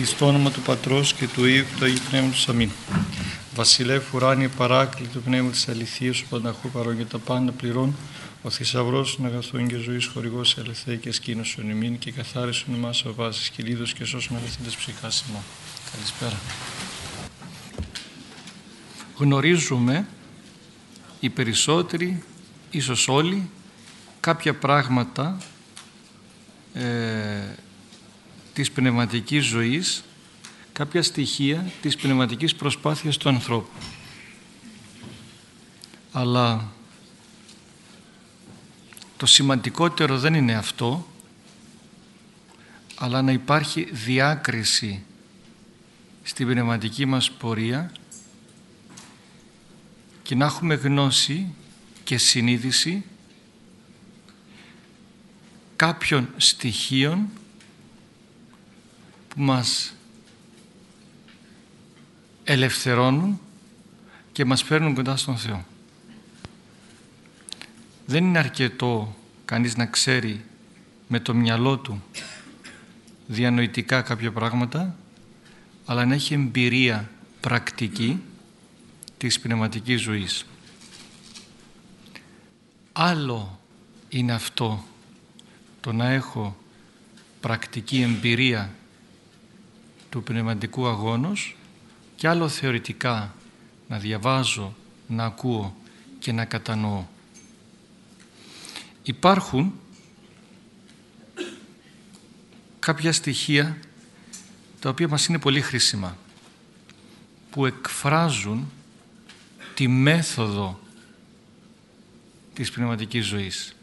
Εις το όνομα του Πατρός και του Υιού και του Αγίου Πνεύματος. Αμήν. Βασιλεύ ουράνιε παράκλητο πνεύμα της αληθείας, ο πανταχού παρόν και τα πάντα πληρών, ο θησαυρός των αγαθών και ζωής χορηγός ελευθέ και σκήνωσον ημίν και καθάρισον εμάς ο βάσης κυλίδος και σώσον αγαθέντες ψυχάς ημών. Καλησπέρα. Γνωρίζουμε οι περισσότεροι, ίσως όλοι, κάποια πράγματα ε, της πνευματικής ζωής κάποια στοιχεία της πνευματικής προσπάθειας του ανθρώπου. Αλλά το σημαντικότερο δεν είναι αυτό, αλλά να υπάρχει διάκριση στην πνευματική μας πορεία και να έχουμε γνώση και συνείδηση κάποιων στοιχείων που μας ελευθερώνουν και μας φέρνουν κοντά στον Θεό. Δεν είναι αρκετό κανείς να ξέρει με το μυαλό του διανοητικά κάποια πράγματα αλλά να έχει εμπειρία πρακτική της πνευματικής ζωής. Άλλο είναι αυτό το να έχω πρακτική εμπειρία του πνευματικού αγώνος και άλλο θεωρητικά να διαβάζω, να ακούω και να κατανοώ. Υπάρχουν κάποια στοιχεία τα οποία μας είναι πολύ χρήσιμα που εκφράζουν τη μέθοδο της πνευματικής ζωής.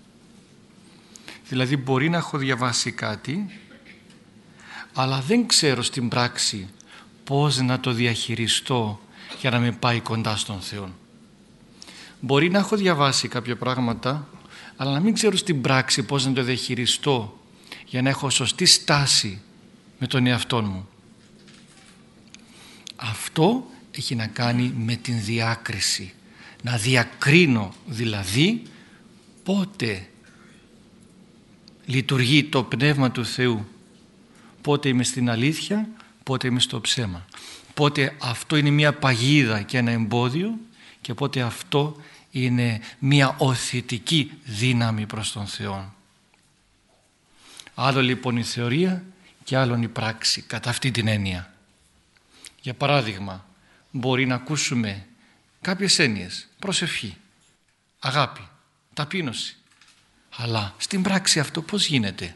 Δηλαδή μπορεί να έχω διαβάσει κάτι αλλά δεν ξέρω στην πράξη πώς να το διαχειριστώ για να με πάει κοντά στον Θεό. Μπορεί να έχω διαβάσει κάποια πράγματα αλλά να μην ξέρω στην πράξη πώς να το διαχειριστώ για να έχω σωστή στάση με τον εαυτό μου. Αυτό έχει να κάνει με την διάκριση. Να διακρίνω δηλαδή πότε λειτουργεί το Πνεύμα του Θεού πότε είμαι στην αλήθεια, πότε είμαι στο ψέμα. Πότε αυτό είναι μια παγίδα και ένα εμπόδιο και πότε αυτό είναι μια οθητική δύναμη προς τον Θεό. Άλλο λοιπόν η θεωρία και άλλο η πράξη κατά αυτή την έννοια. Για παράδειγμα, μπορεί να ακούσουμε κάποιες έννοιες, προσευχή, αγάπη, ταπείνωση. Αλλά στην πράξη αυτό πώς γίνεται;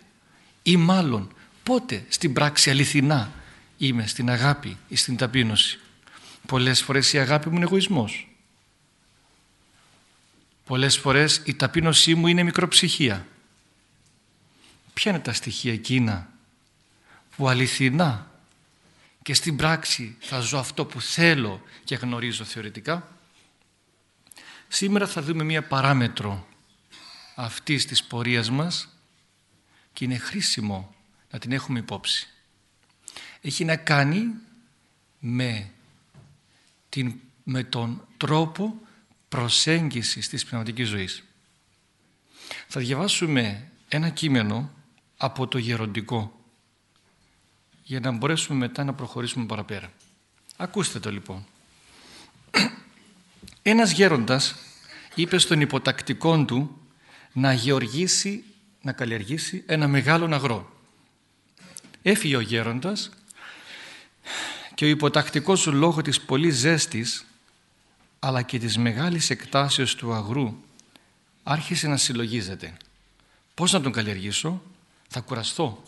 Ή μάλλον πότε στην πράξη αληθινά είμαι στην αγάπη ή στην ταπείνωση; Πολλές φορές η αγάπη μου είναι εγωισμός. Πολλές φορές η ταπείνωσή μου είναι μικροψυχία. Ποια είναι τα στοιχεία εκείνα που αληθινά και στην πράξη θα ζω αυτό που θέλω και γνωρίζω θεωρητικά; Σήμερα θα δούμε μία παράμετρο αυτής της πορείας μας και είναι χρήσιμο να την έχουμε υπόψη. Έχει να κάνει με, την, με τον τρόπο προσέγγισης της πνευματικής ζωής. Θα διαβάσουμε ένα κείμενο από το γεροντικό για να μπορέσουμε μετά να προχωρήσουμε παραπέρα. Ακούστε το λοιπόν. Ένας γέροντας είπε στον υποτακτικό του να γεωργήσει, να καλλιεργήσει ένα μεγάλο αγρό. Έφυγε ο γέροντας και ο υποτακτικός λόγω της πολύ ζέστης αλλά και της μεγάλης εκτάσεως του αγρού άρχισε να συλλογίζεται. Πώς να τον καλλιεργήσω, θα κουραστώ.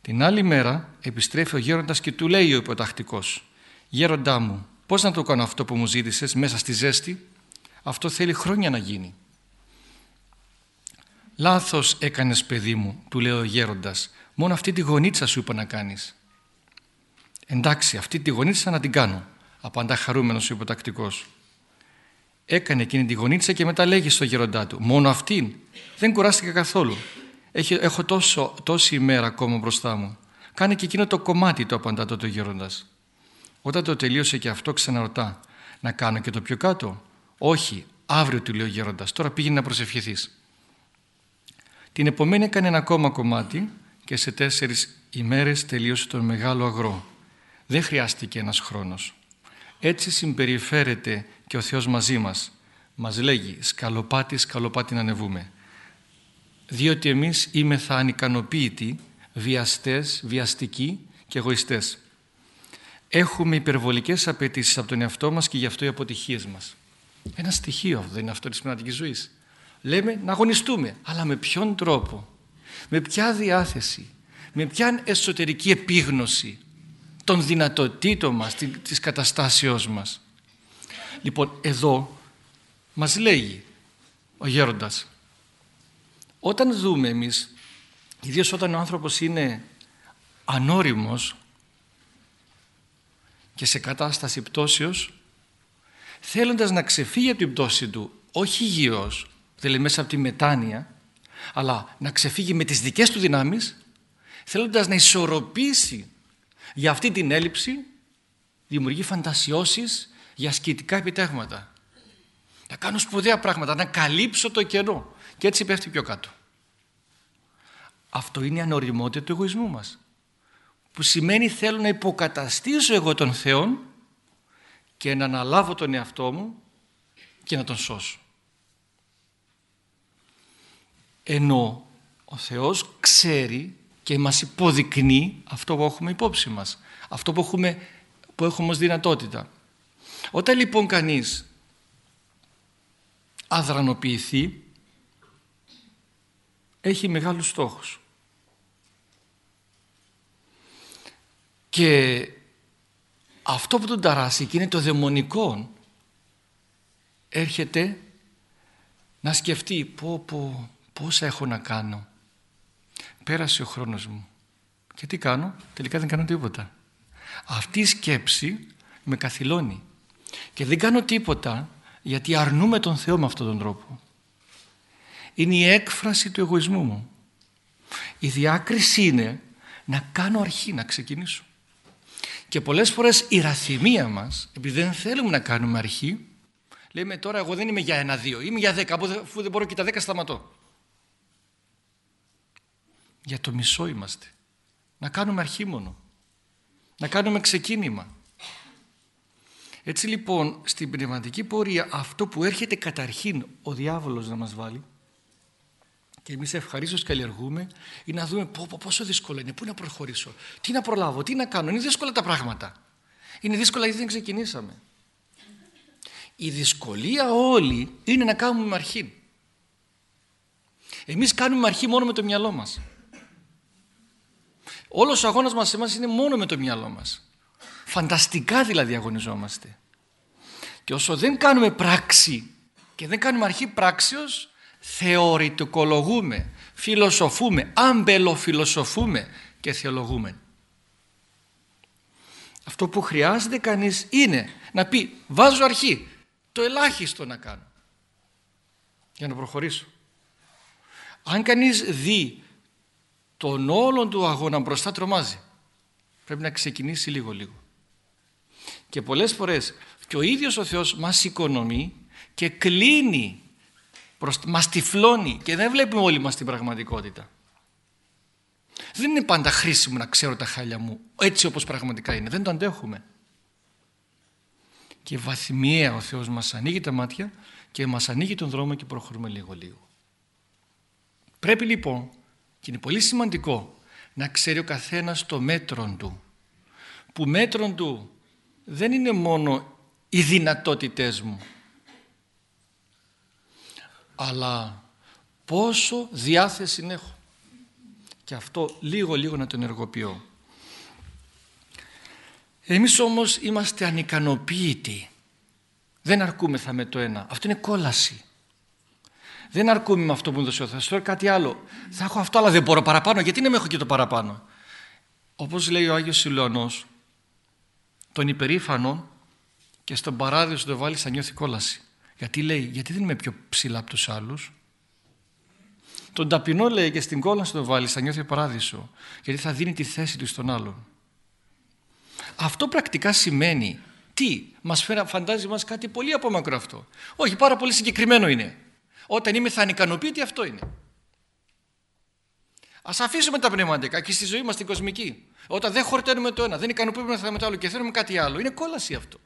Την άλλη μέρα επιστρέφει ο γέροντας και του λέει ο υποτακτικός «Γέροντά μου, πώς να το κάνω αυτό που μου ζήτησες μέσα στη ζέστη, αυτό θέλει χρόνια να γίνει». «Λάθος έκανες παιδί μου», του λέει ο γέροντας, μόνο αυτή τη γονίτσα σου είπα να κάνεις. Εντάξει, αυτή τη γονίτσα να την κάνω, απαντά χαρούμενος ο υποτακτικός. Έκανε εκείνη τη γονίτσα και μετά λέγει στο γεροντά του, μόνο αυτήν, δεν κουράστηκα καθόλου. Έχω, έχω τόσο, τόση ημέρα ακόμα μπροστά μου. Κάνε και εκείνο το κομμάτι, το απαντά το γέροντας. Όταν το τελείωσε και αυτό ξαναρωτά, να κάνω και το πιο κάτω; Όχι, αύριο του λέει ο γέροντας, τώρα πήγαινε να προσευχηθείς. Την επομένη έκανε ένα ακόμα κομμάτι και σε τέσσερις οι μέρες τελείωσε τον μεγάλο αγρό. Δεν χρειάστηκε ένας χρόνος. Έτσι συμπεριφέρεται και ο Θεός μαζί μας. Μας λέγει σκαλοπάτι, σκαλοπάτι να ανεβούμε. Διότι εμείς είμεθα ανικανοποίητοι, βιαστές, βιαστικοί και εγωιστές. Έχουμε υπερβολικές απαιτήσεις από τον εαυτό μας και γι' αυτό οι αποτυχίες μας. Ένα στοιχείο αυτό δεν είναι αυτό της πνευματικής ζωής. Λέμε να αγωνιστούμε, αλλά με ποιον τρόπο, με ποια διάθεση, με ποια εσωτερική επίγνωση των δυνατοτήτων μας, της καταστάσεώς μας. Λοιπόν, εδώ μας λέγει ο γέροντας, όταν δούμε εμείς, ιδίως όταν ο άνθρωπος είναι ανώριμος και σε κατάσταση πτώσεως, θέλοντας να ξεφύγει από την πτώση του, όχι υγιώς, δηλαδή μέσα από τη μετάνοια, αλλά να ξεφύγει με τις δικές του δυνάμεις, θέλοντας να ισορροπήσει για αυτή την έλλειψη, δημιουργεί φαντασιώσεις για ασκητικά επιτεύγματα. Να κάνω σπουδαία πράγματα, να καλύψω το κενό και έτσι πέφτει πιο κάτω. Αυτό είναι η ανοριμότητα του εγωισμού μας. Που σημαίνει θέλω να υποκαταστήσω εγώ τον Θεό και να αναλάβω τον εαυτό μου και να τον σώσω. Ενώ ο Θεός ξέρει και μας υποδεικνύει αυτό που έχουμε υπόψη μας. Αυτό που έχουμε, που έχουμε ως δυνατότητα. Όταν λοιπόν κανείς αδρανοποιηθεί έχει μεγάλους στόχους. Και αυτό που τον ταράσει και είναι το δαιμονικό έρχεται να σκεφτεί πω, πω, πόσα έχω να κάνω. Πέρασε ο χρόνος μου. Και τι κάνω, τελικά δεν κάνω τίποτα. Αυτή η σκέψη με καθυλώνει. Και δεν κάνω τίποτα γιατί αρνούμε τον Θεό με αυτόν τον τρόπο. Είναι η έκφραση του εγωισμού μου. Η διάκριση είναι να κάνω αρχή, να ξεκινήσω. Και πολλές φορές η ραθυμία μας, επειδή δεν θέλουμε να κάνουμε αρχή, λέμε τώρα εγώ δεν είμαι για ένα-δύο, είμαι για δέκα, αφού δεν μπορώ και τα δέκα σταματώ. Για το μισό είμαστε. Να κάνουμε αρχή μόνο. Να κάνουμε ξεκίνημα. Έτσι λοιπόν στην πνευματική πορεία αυτό που έρχεται καταρχήν ο διάβολος να μας βάλει και εμείς ευχαρίστως καλλιεργούμε είναι να δούμε πω, πω, πόσο δύσκολο είναι, πού να προχωρήσω, τι να προλάβω, τι να κάνω. Είναι δύσκολα τα πράγματα. Είναι δύσκολα γιατί δεν ξεκινήσαμε. Η δυσκολία όλη είναι να κάνουμε αρχή. Εμείς κάνουμε αρχή μόνο με το μυαλό μας. Όλος ο αγώνας μας εμάς είναι μόνο με το μυαλό μας. Φανταστικά δηλαδή αγωνιζόμαστε. Και όσο δεν κάνουμε πράξη και δεν κάνουμε αρχή πράξεως, θεωρητικολογούμε, φιλοσοφούμε, αμπελοφιλοσοφούμε και θεολογούμε. Αυτό που χρειάζεται κανείς είναι να πει βάζω αρχή, το ελάχιστο να κάνω για να προχωρήσω. Αν κανείς δει τον όλον του αγώνα μπροστά τρομάζει. Πρέπει να ξεκινήσει λίγο λίγο. Και πολλές φορές και ο ίδιος ο Θεός μας οικονομεί και κλείνει, προς, μας τυφλώνει και δεν βλέπουμε όλοι μας την πραγματικότητα. Δεν είναι πάντα χρήσιμο να ξέρω τα χάλια μου έτσι όπως πραγματικά είναι. Δεν το αντέχουμε. Και βαθμιαία ο Θεός μας ανοίγει τα μάτια και μας ανοίγει τον δρόμο και προχωρούμε λίγο λίγο. Πρέπει λοιπόν και είναι πολύ σημαντικό να ξέρει ο καθένας το μέτρο του. Που μέτρο του δεν είναι μόνο οι δυνατότητές μου. Αλλά πόσο διάθεση έχω. Και αυτό λίγο λίγο να το ενεργοποιώ. Εμείς όμως είμαστε ανικανοποίητοι. Δεν αρκούμεθα με το ένα. Αυτό είναι κόλαση. Δεν αρκούμε με αυτό που μου δώσει ο Θεός. Τώρα κάτι άλλο. Θα έχω αυτό αλλά δεν μπορώ παραπάνω. Γιατί να με έχω και το παραπάνω; Όπως λέει ο Άγιος Σιλώνος, τον υπερήφανο και στον παράδεισο το βάλεις θα νιώθει κόλαση. Γιατί λέει, γιατί δεν είμαι πιο ψηλά από τους άλλους. Τον ταπεινό λέει και στην κόλαση το βάλεις θα νιώθει παράδεισο. Γιατί θα δίνει τη θέση του στον άλλον. Αυτό πρακτικά σημαίνει τι, μας φαντάζει μας κάτι πολύ απόμακρο αυτό. Όχι, πάρα πολύ συγκεκριμένο είναι. Όταν είμαι θα ανικανοποιητή αυτό είναι. Ας αφήσουμε τα πνευματικά και στη ζωή μας την κοσμική. Όταν δεν χορταίνουμε το ένα, δεν ικανοποιούμε με το άλλο και θέλουμε κάτι άλλο. Είναι κόλαση αυτό.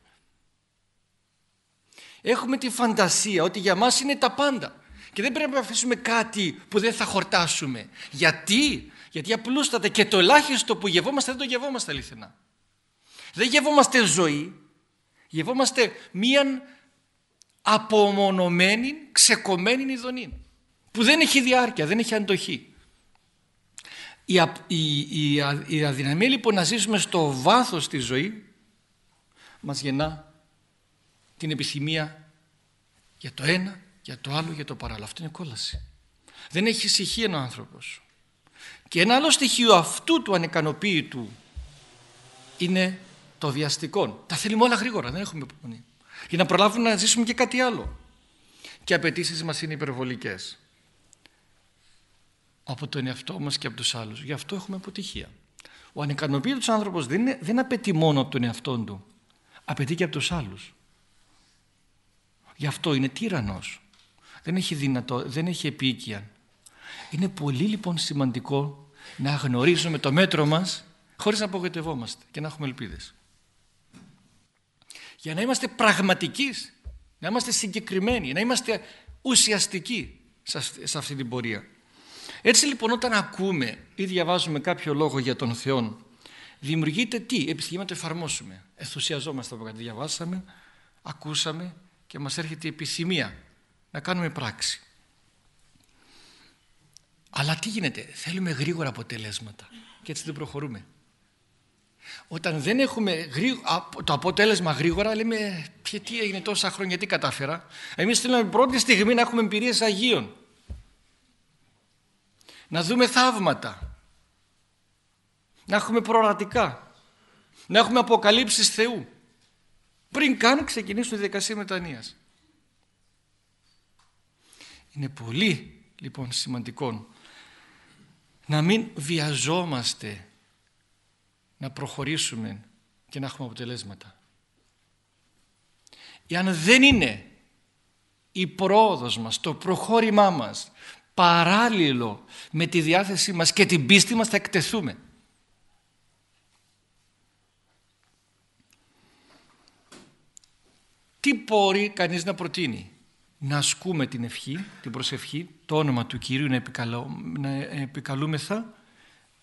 Έχουμε τη φαντασία ότι για μας είναι τα πάντα. Και δεν πρέπει να αφήσουμε κάτι που δεν θα χορτάσουμε. Γιατί, γιατί απλούστατα και το ελάχιστο που γευόμαστε δεν το γευόμαστε αληθινά. Δεν γευόμαστε ζωή, γευόμαστε μίαν απομονωμένη, ξεκομμένη ειδονή που δεν έχει διάρκεια, δεν έχει αντοχή. Η, η, η, η αδυναμία λοιπόν να ζήσουμε στο βάθος της ζωής μας γεννά την επιθυμία για το ένα, για το άλλο, για το παράλληλο. Αυτό είναι κόλαση. Δεν έχει ησυχία ο άνθρωπος. Και ένα άλλο στοιχείο αυτού του ανεκανοποίητου είναι το βιαστικό. Τα θέλουμε όλα γρήγορα, δεν έχουμε υπομονή. Για να προλάβουμε να ζήσουμε και κάτι άλλο. Και οι απαιτήσεις μας είναι υπερβολικές από τον εαυτό μας και από τους άλλους. Γι' αυτό έχουμε αποτυχία. Ο ανικανοποιητός άνθρωπος δεν, είναι, δεν απαιτεί μόνο από τον εαυτό του. Απαιτεί και από τους άλλους. Γι' αυτό είναι τύραννος. Δεν έχει, δυνατό, δεν έχει επίοικια. Είναι πολύ λοιπόν σημαντικό να γνωρίζουμε το μέτρο μας χωρίς να απογοητευόμαστε και να έχουμε ελπίδες. Για να είμαστε πραγματικοί, να είμαστε συγκεκριμένοι, να είμαστε ουσιαστικοί σε αυτή την πορεία. Έτσι λοιπόν όταν ακούμε ή διαβάζουμε κάποιο λόγο για τον Θεό δημιουργείται τι, επιθυμία να το εφαρμόσουμε. Ενθουσιαζόμαστε από κάτι διαβάσαμε, ακούσαμε και μας έρχεται η επιθυμία να κάνουμε πράξη. Αλλά τι γίνεται, θέλουμε γρήγορα αποτελέσματα και έτσι δεν προχωρούμε. Όταν δεν έχουμε το αποτέλεσμα γρήγορα λέμε τι έγινε τόσα χρόνια, τι κατάφερα. Εμείς θέλουμε πρώτη στιγμή να έχουμε εμπειρίες Αγίων να δούμε θαύματα, να έχουμε προορατικά, να έχουμε αποκαλύψεις Θεού, πριν καν ξεκινήσουμε τη δικασία μετανοίας. Είναι πολύ λοιπόν σημαντικό να μην βιαζόμαστε να προχωρήσουμε και να έχουμε αποτελέσματα. Εάν δεν είναι η πρόοδος μας, το προχώρημά μας παράλληλο με τη διάθεσή μας και την πίστη μας θα εκτεθούμε. Τι μπορεί κανείς να προτείνει; Να ασκούμε την ευχή, την προσευχή, το όνομα του Κυρίου να, να επικαλούμεθα.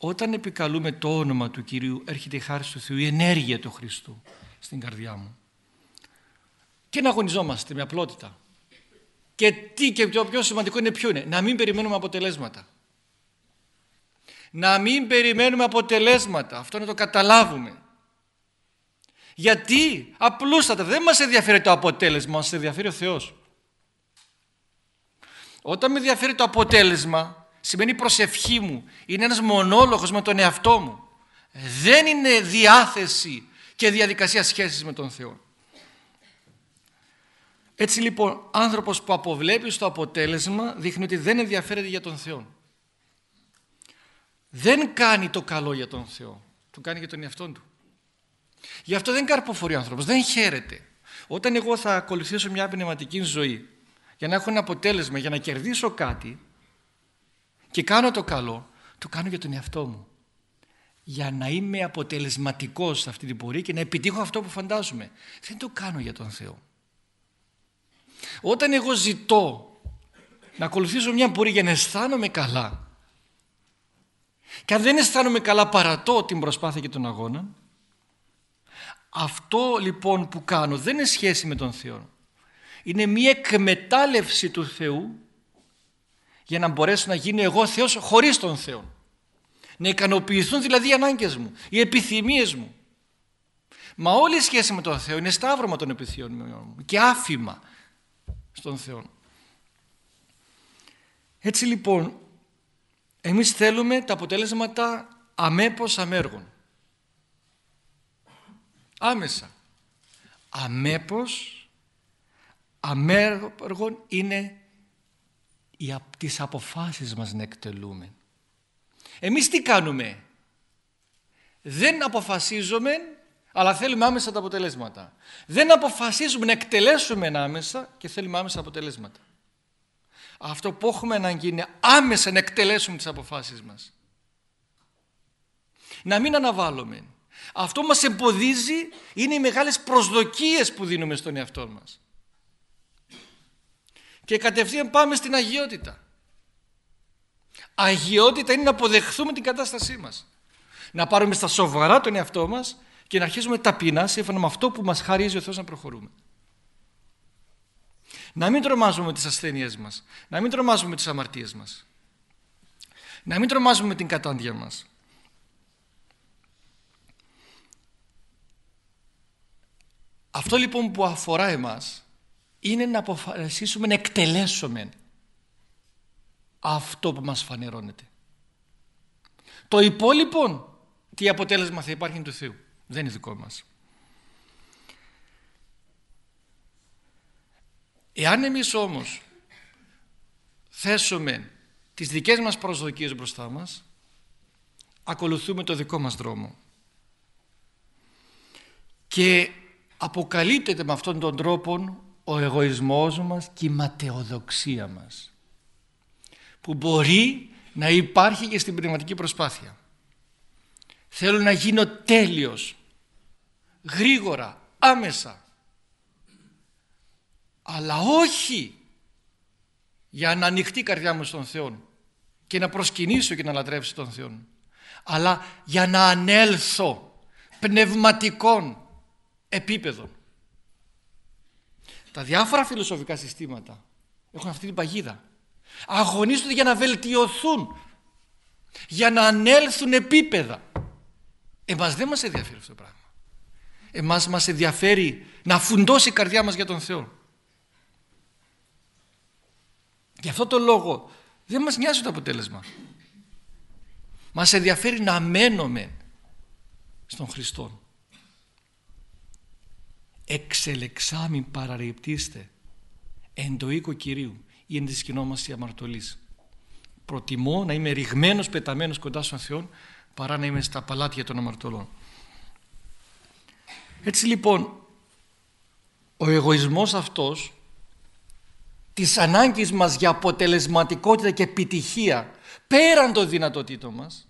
Όταν επικαλούμε το όνομα του Κυρίου έρχεται η χάρη του Θεού, η ενέργεια του Χριστού στην καρδιά μου. Και να αγωνιζόμαστε με απλότητα. Και τι και το πιο σημαντικό είναι ποιο είναι. Να μην περιμένουμε αποτελέσματα. Να μην περιμένουμε αποτελέσματα. Αυτό να το καταλάβουμε. Γιατί; Απλούστατα δεν μας ενδιαφέρει το αποτέλεσμα, μας ενδιαφέρει ο Θεός. Όταν με ενδιαφέρει το αποτέλεσμα, σημαίνει η προσευχή μου, είναι ένας μονόλογος με τον εαυτό μου. Δεν είναι διάθεση και διαδικασία σχέσης με τον Θεό. Έτσι λοιπόν άνθρωπος που αποβλέπει στο αποτέλεσμα δείχνει ότι δεν ενδιαφέρεται για τον Θεό. Δεν κάνει το καλό για τον Θεό. Το κάνει για τον εαυτό του. Γι' αυτό δεν καρποφορεί ο άνθρωπος, δεν χαίρεται. Όταν εγώ θα ακολουθήσω μια πνευματική ζωή για να έχω ένα αποτέλεσμα, για να κερδίσω κάτι και κάνω το καλό, το κάνω για τον εαυτό μου. Για να είμαι αποτελεσματικός σε αυτή την πορεία και να επιτύχω αυτό που φαντάζομαι. Δεν το κάνω για τον Θεό. Όταν εγώ ζητώ να ακολουθήσω μια πορεία για να αισθάνομαι καλά και αν δεν αισθάνομαι καλά παρατώ την προσπάθεια και τον αγώνα αυτό λοιπόν που κάνω δεν είναι σχέση με τον Θεό είναι μια εκμετάλλευση του Θεού για να μπορέσω να γίνω εγώ Θεός χωρίς τον Θεό να ικανοποιηθούν δηλαδή οι ανάγκες μου οι επιθυμίες μου μα όλη η σχέση με τον Θεό είναι σταύρωμα των επιθυμιών μου και άφημα στον Θεό. Έτσι λοιπόν, εμείς θέλουμε τα αποτέλεσματα αμέπως αμέργων. Άμεσα. Αμέπως αμέργων είναι οι, τις αποφάσεις μας να εκτελούμε. Εμείς τι κάνουμε; Δεν αποφασίζουμε αλλά θέλουμε άμεσα τα αποτελέσματα. Δεν αποφασίζουμε να εκτελέσουμε άμεσα και θέλουμε άμεσα αποτελέσματα. Αυτό που έχουμε ανάγκη είναι άμεσα να εκτελέσουμε τις αποφάσεις μας. να μην αναβάλουμε. Αυτό μας εμποδίζει είναι οι μεγάλες προσδοκίες που δίνουμε στον εαυτό μας. Και κατευθείαν πάμε στην αγιότητα. Αγιότητα είναι να αποδεχθούμε την κατάστασή μας. Να πάρουμε στα σοβαρά τον εαυτό μας και να αρχίσουμε ταπεινά σύμφωνα με αυτό που μας χαρίζει ο Θεός να προχωρούμε. Να μην τρομάζουμε με τις ασθένειές μας. Να μην τρομάζουμε με τις αμαρτίες μας. Να μην τρομάζουμε με την κατάντια μας. Αυτό λοιπόν που αφορά εμάς είναι να αποφασίσουμε να εκτελέσουμε αυτό που μας φανερώνεται. Το υπόλοιπο τι αποτέλεσμα θα υπάρχει του Θεού. Δεν είναι δικό μας. Εάν εμείς όμως θέσουμε τις δικές μας προσδοκίες μπροστά μας, ακολουθούμε το δικό μας δρόμο. Και αποκαλύπτεται με αυτόν τον τρόπο ο εγωισμός μας και η ματαιοδοξία μας που μπορεί να υπάρχει και στην πνευματική προσπάθεια. Θέλω να γίνω τέλειος, γρήγορα, άμεσα. Αλλά όχι για να ανοιχτεί η καρδιά μου στον Θεό και να προσκυνήσω και να λατρεύσω τον Θεό. Αλλά για να ανέλθω πνευματικών επίπεδων. Τα διάφορα φιλοσοφικά συστήματα έχουν αυτή την παγίδα. Αγωνίζονται για να βελτιωθούν, για να ανέλθουν επίπεδα. Εμάς δεν μας ενδιαφέρει αυτό το πράγμα. Εμάς μας ενδιαφέρει να φουντώσει η καρδιά μας για τον Θεό. Γι' αυτό το λόγο δεν μας νοιάζει το αποτέλεσμα. Μας ενδιαφέρει να μένουμε στον Χριστό. Εξελεξάμιν παραρρυπτήστε εν το οίκο Κυρίου ή εν τη σκηνόμαστε αμαρτωλής. Προτιμώ να είμαι ρηγμένος, πεταμένος κοντά στον Θεό παρά να είμαι στα παλάτια των αμαρτωλών. Έτσι λοιπόν ο εγωισμός αυτός της ανάγκης μας για αποτελεσματικότητα και επιτυχία πέραν των δυνατοτήτων μας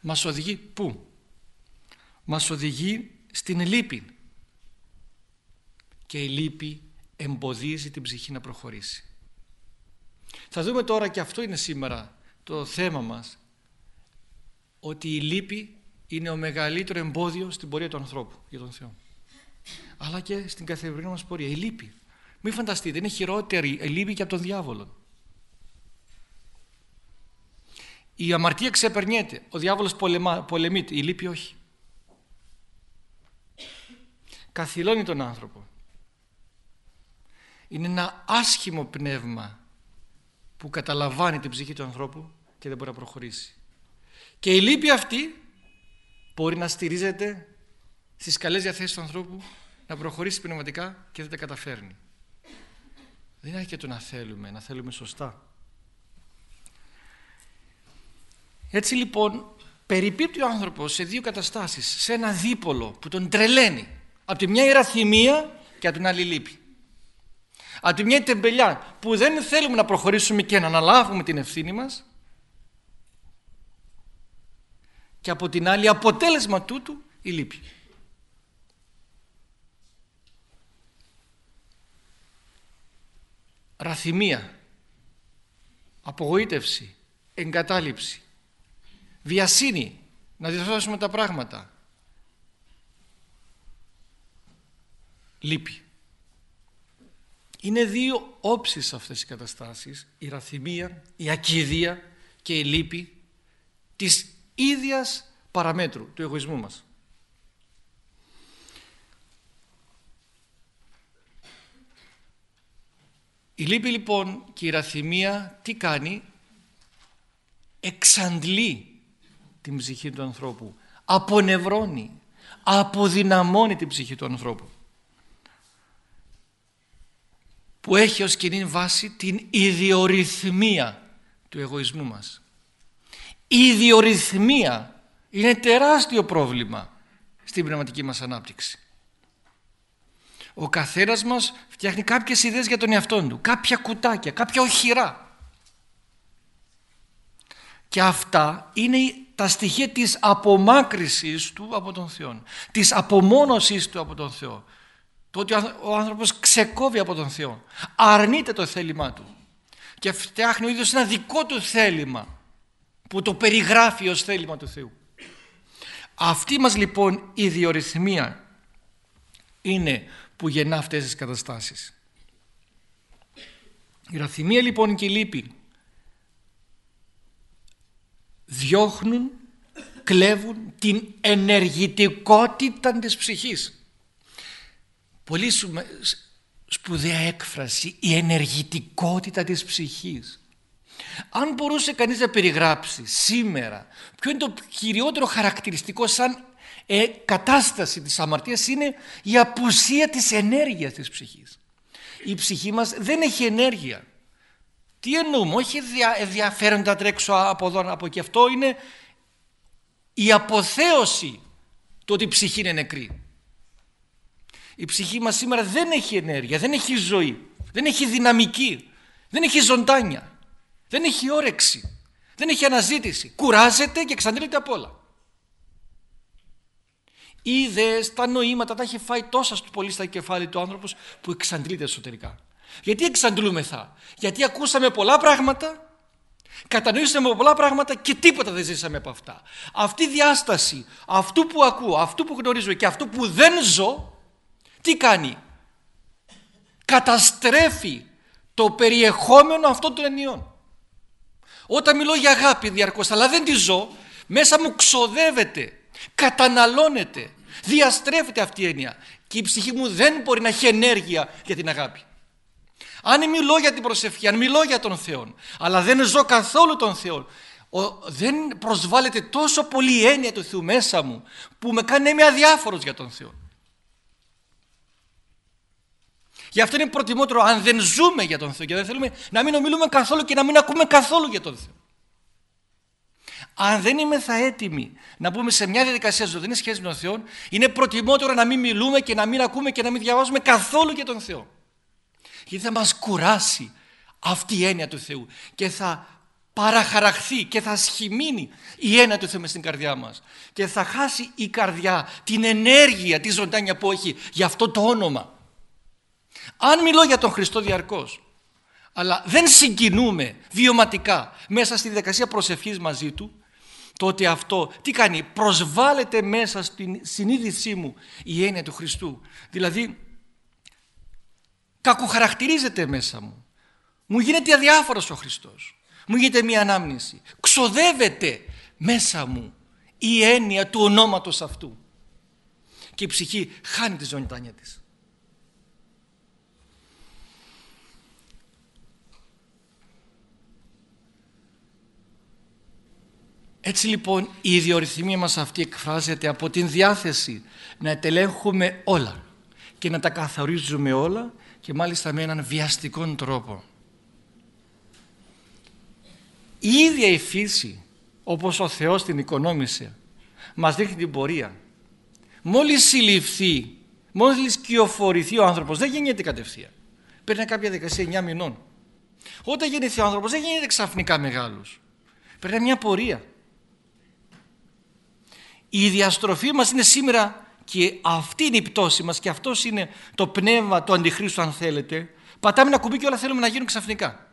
μας οδηγεί πού; Μας οδηγεί στην λύπη και η λύπη εμποδίζει την ψυχή να προχωρήσει θα δούμε τώρα και αυτό είναι σήμερα το θέμα μας ότι η λύπη είναι ο μεγαλύτερο εμπόδιο στην πορεία του ανθρώπου για τον Θεό αλλά και στην καθημερινή μας πορεία. Η λύπη. Μην φανταστείτε, είναι χειρότερη η λύπη και από τον διάβολο. Η αμαρτία ξεπερνιέται. Ο διάβολος πολεμά, πολεμείται. Η λύπη όχι. Καθυλώνει τον άνθρωπο. Είναι ένα άσχημο πνεύμα που καταλαβάνει την ψυχή του ανθρώπου και δεν μπορεί να προχωρήσει. Και η λύπη αυτή μπορεί να στηρίζεται στις καλές διαθέσεις του ανθρώπου να προχωρήσει πνευματικά και δεν τα καταφέρνει. Δεν είναι και το να θέλουμε, να θέλουμε σωστά. Έτσι λοιπόν περιπίπτει ο άνθρωπος σε δύο καταστάσεις, σε ένα δίπολο που τον τρελαίνει. Από τη μια ιεραθυμία και από την άλλη λύπη. Από τη μια η τεμπελιά που δεν θέλουμε να προχωρήσουμε και να αναλάβουμε την ευθύνη μας και από την άλλη αποτέλεσμα τούτου η λύπη. ραθυμία, απογοήτευση, εγκατάλειψη, βιασύνη, να διορθώσουμε τα πράγματα. Λύπη. Είναι δύο όψεις αυτές οι καταστάσεις, η ραθυμία, η ακίδια και η λύπη της ίδιας παραμέτρου του εγωισμού μας. Η λύπη λοιπόν και η ραθυμία τι κάνει; Εξαντλεί την ψυχή του ανθρώπου απονευρώνει αποδυναμώνει την ψυχή του ανθρώπου που έχει ως κοινή βάση την ιδιορυθμία του εγωισμού μας η ιδιορυθμία είναι τεράστιο πρόβλημα στην πνευματική μας ανάπτυξη ο καθένας μας φτιάχνει κάποιες ιδέες για τον εαυτό του, κάποια κουτάκια, κάποια οχυρά. Και αυτά είναι τα στοιχεία της απομάκρυσης του από τον Θεό, της απομόνωσης του από τον Θεό. Το ότι ο άνθρωπος ξεκόβει από τον Θεό, αρνείται το θέλημά του και φτιάχνει ο ίδιος ένα δικό του θέλημα που το περιγράφει ως θέλημα του Θεού. Αυτή μας λοιπόν η διορυθμία είναι που γεννά αυτές τις καταστάσεις. Η ραθυμία λοιπόν και η λύπη διώχνουν, κλέβουν την ενεργητικότητα της ψυχής. Πολύ σπουδαία έκφραση η ενεργητικότητα της ψυχής. Αν μπορούσε κανείς να περιγράψει σήμερα ποιο είναι το κυριότερο χαρακτηριστικό σαν ε, κατάσταση της αμαρτίας είναι η απουσία της ενέργειας της ψυχής. Η ψυχή μας δεν έχει ενέργεια. Τι εννοούμε, όχι ενδιαφέρον να τρέξω από εδώ από εκεί. Αυτό είναι η αποθέωση το ότι η ψυχή είναι νεκρή. Η ψυχή μας σήμερα δεν έχει ενέργεια, δεν έχει ζωή, δεν έχει δυναμική, δεν έχει ζωντάνια, δεν έχει όρεξη, δεν έχει αναζήτηση. Κουράζεται και εξαντλείται από όλα. Οι ιδέες, τα νοήματα τα έχει φάει τόσα πολύ στα κεφάλι του άνθρωπος που εξαντλείται εσωτερικά. Γιατί εξαντλούμεθα; Γιατί ακούσαμε πολλά πράγματα, κατανοήσαμε πολλά πράγματα και τίποτα δεν ζήσαμε από αυτά. Αυτή η διάσταση, αυτού που ακούω, αυτού που γνωρίζω και αυτού που δεν ζω, τι κάνει; Καταστρέφει το περιεχόμενο αυτών των ενιών. Όταν μιλώ για αγάπη διαρκώς αλλά δεν τη ζω, μέσα μου ξοδεύεται, καταναλώνεται, διαστρέφεται αυτή η έννοια και η ψυχή μου δεν μπορεί να έχει ενέργεια για την αγάπη. Αν μιλώ για την προσευχή, αν μιλώ για τον Θεό, αλλά δεν ζω καθόλου τον Θεό, δεν προσβάλλεται τόσο πολύ η έννοια του Θεού μέσα μου που με κάνει να είμαι αδιάφορος για τον Θεό. Γι' αυτό είναι προτιμότερο αν δεν ζούμε για τον Θεό και δεν θέλουμε να μην ομιλούμε καθόλου και να μην ακούμε καθόλου για τον Θεό. Αν δεν είμαι θα έτοιμοι να μπούμε σε μια διαδικασία ζωντανής σχέσης με τον Θεό, είναι προτιμότερο να μην μιλούμε και να μην ακούμε και να μην διαβάζουμε καθόλου για τον Θεό. Γιατί θα μας κουράσει αυτή η έννοια του Θεού και θα παραχαραχθεί και θα σχημίνει η έννοια του Θεού στην καρδιά μας και θα χάσει η καρδιά την ενέργεια, τη ζωντάνια που έχει για αυτό το όνομα. Αν μιλώ για τον Χριστό διαρκώς αλλά δεν συγκινούμε βιωματικά μέσα στη διαδικασία προσευχής μαζί Του τότε αυτό τι κάνει προσβάλλεται μέσα στην συνείδησή μου η έννοια του Χριστού. Δηλαδή κακοχαρακτηρίζεται μέσα μου. Μου γίνεται αδιάφορος ο Χριστός. Μου γίνεται μια ανάμνηση. Ξοδεύεται μέσα μου η έννοια του ονόματος αυτού. Και η ψυχή χάνει τη ζωντάνια της Έτσι λοιπόν η ιδιορυθμία μας αυτή εκφράζεται από την διάθεση να ετελέχουμε όλα και να τα καθορίζουμε όλα και μάλιστα με έναν βιαστικό τρόπο. Η ίδια η φύση όπως ο Θεός την οικονόμησε μας δείχνει την πορεία. Μόλις συλληφθεί, μόλις κυοφορηθεί ο άνθρωπος δεν γεννιέται κατευθείαν. Παίρνει κάποια δικασία 9 μηνών. Όταν γεννηθεί ο άνθρωπος δεν γίνεται ξαφνικά μεγάλος. Παίρνει μια πορεία. Η διαστροφή μας είναι σήμερα και αυτή είναι η πτώση μας και αυτός είναι το πνεύμα του αντιχρίστου αν θέλετε. Πατάμε ένα κουμπί και όλα θέλουμε να γίνουν ξαφνικά.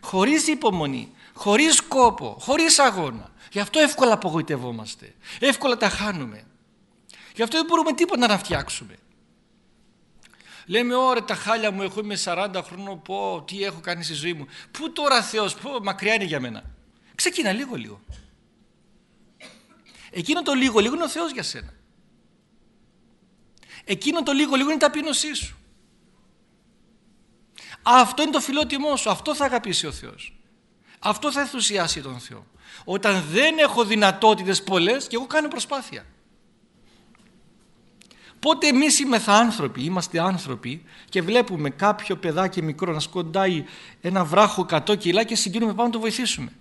Χωρίς υπομονή, χωρίς κόπο, χωρίς αγώνα. Γι' αυτό εύκολα απογοητευόμαστε. Εύκολα τα χάνουμε. Γι' αυτό δεν μπορούμε τίποτα να φτιάξουμε. Λέμε ωραία τα χάλια μου έχω είμαι 40 χρόνων πω τι έχω κάνει στη ζωή μου. Πού τώρα Θεός, πω μακριά είναι για μένα. Ξεκίνα λίγο λίγο. Εκείνο το λίγο λίγο είναι ο Θεός για σένα. Εκείνο το λίγο λίγο είναι η ταπείνωσή σου. Αυτό είναι το φιλότιμό σου. Αυτό θα αγαπήσει ο Θεός. Αυτό θα ενθουσιάσει τον Θεό. Όταν δεν έχω δυνατότητες πολλές και εγώ κάνω προσπάθεια. Πότε εμείς είμαστε άνθρωποι, είμαστε άνθρωποι και βλέπουμε κάποιο παιδάκι μικρό να σκοντάει ένα βράχο 100 κιλά και συγκινούμε πάνω να το βοηθήσουμε.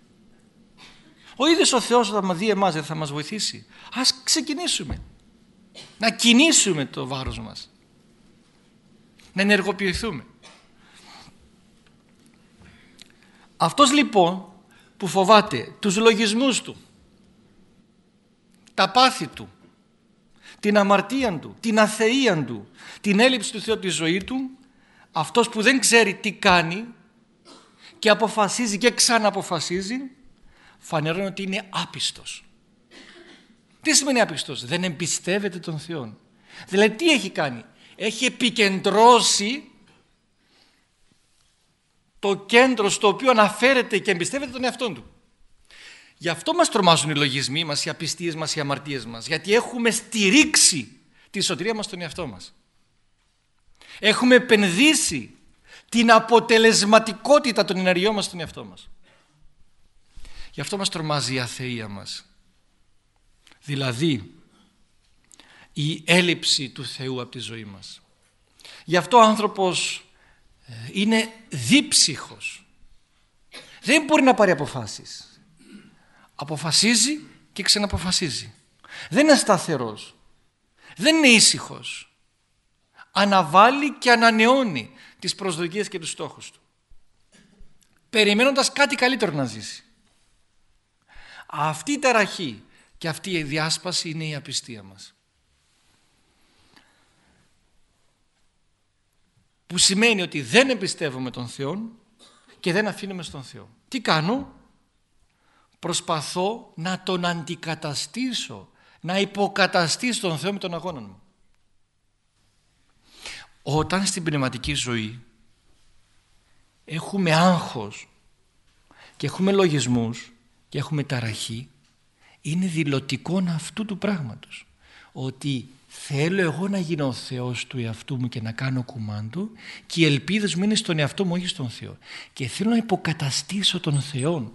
Ο ίδιος ο Θεός όταν μας δει εμάς δεν θα μας βοηθήσει. Ας ξεκινήσουμε. Να κινήσουμε το βάρος μας. Να ενεργοποιηθούμε. Αυτός λοιπόν που φοβάται τους λογισμούς του, τα πάθη του, την αμαρτία του, την αθεία του, την έλλειψη του Θεού από τη ζωή του, αυτός που δεν ξέρει τι κάνει και αποφασίζει και ξαναποφασίζει, φανερώνει ότι είναι άπιστος. Τι σημαίνει άπιστος, δεν εμπιστεύεται τον Θεό. Δηλαδή τι έχει κάνει, έχει επικεντρώσει το κέντρο στο οποίο αναφέρεται και εμπιστεύεται τον εαυτό του. Γι' αυτό μας τρομάζουν οι λογισμοί μας, οι απιστίες μας, οι αμαρτίες μας. Γιατί έχουμε στηρίξει τη σωτηρία μας στον εαυτό μας. Έχουμε επενδύσει την αποτελεσματικότητα των ενεργειών μας στον εαυτό μας. Γι' αυτό μας τρομάζει η αθεία μας. Δηλαδή η έλλειψη του Θεού από τη ζωή μας. Γι' αυτό ο άνθρωπος ε, είναι δίψυχος. Δεν μπορεί να πάρει αποφάσεις. Αποφασίζει και ξαναποφασίζει. Δεν είναι σταθερός. Δεν είναι ήσυχος. Αναβάλει και ανανεώνει τις προσδοκίες και τους στόχους του. Περιμένοντας κάτι καλύτερο να ζήσει. Αυτή η ταραχή και αυτή η διάσπαση είναι η απιστία μας. που σημαίνει ότι δεν εμπιστεύομαι τον Θεό και δεν αφήνουμε στον Θεό. Τι κάνω; Προσπαθώ να τον αντικαταστήσω, να υποκαταστήσω τον Θεό με τον αγώνα μου. Όταν στην πνευματική ζωή έχουμε άγχος και έχουμε λογισμούς και έχουμε ταραχή. Είναι δηλωτικό αυτού του πράγματος. Ότι θέλω εγώ να γίνω ο Θεός του εαυτού μου και να κάνω κουμάντο και οι ελπίδες μου είναι στον εαυτό μου όχι στον Θεό. Και θέλω να υποκαταστήσω τον Θεό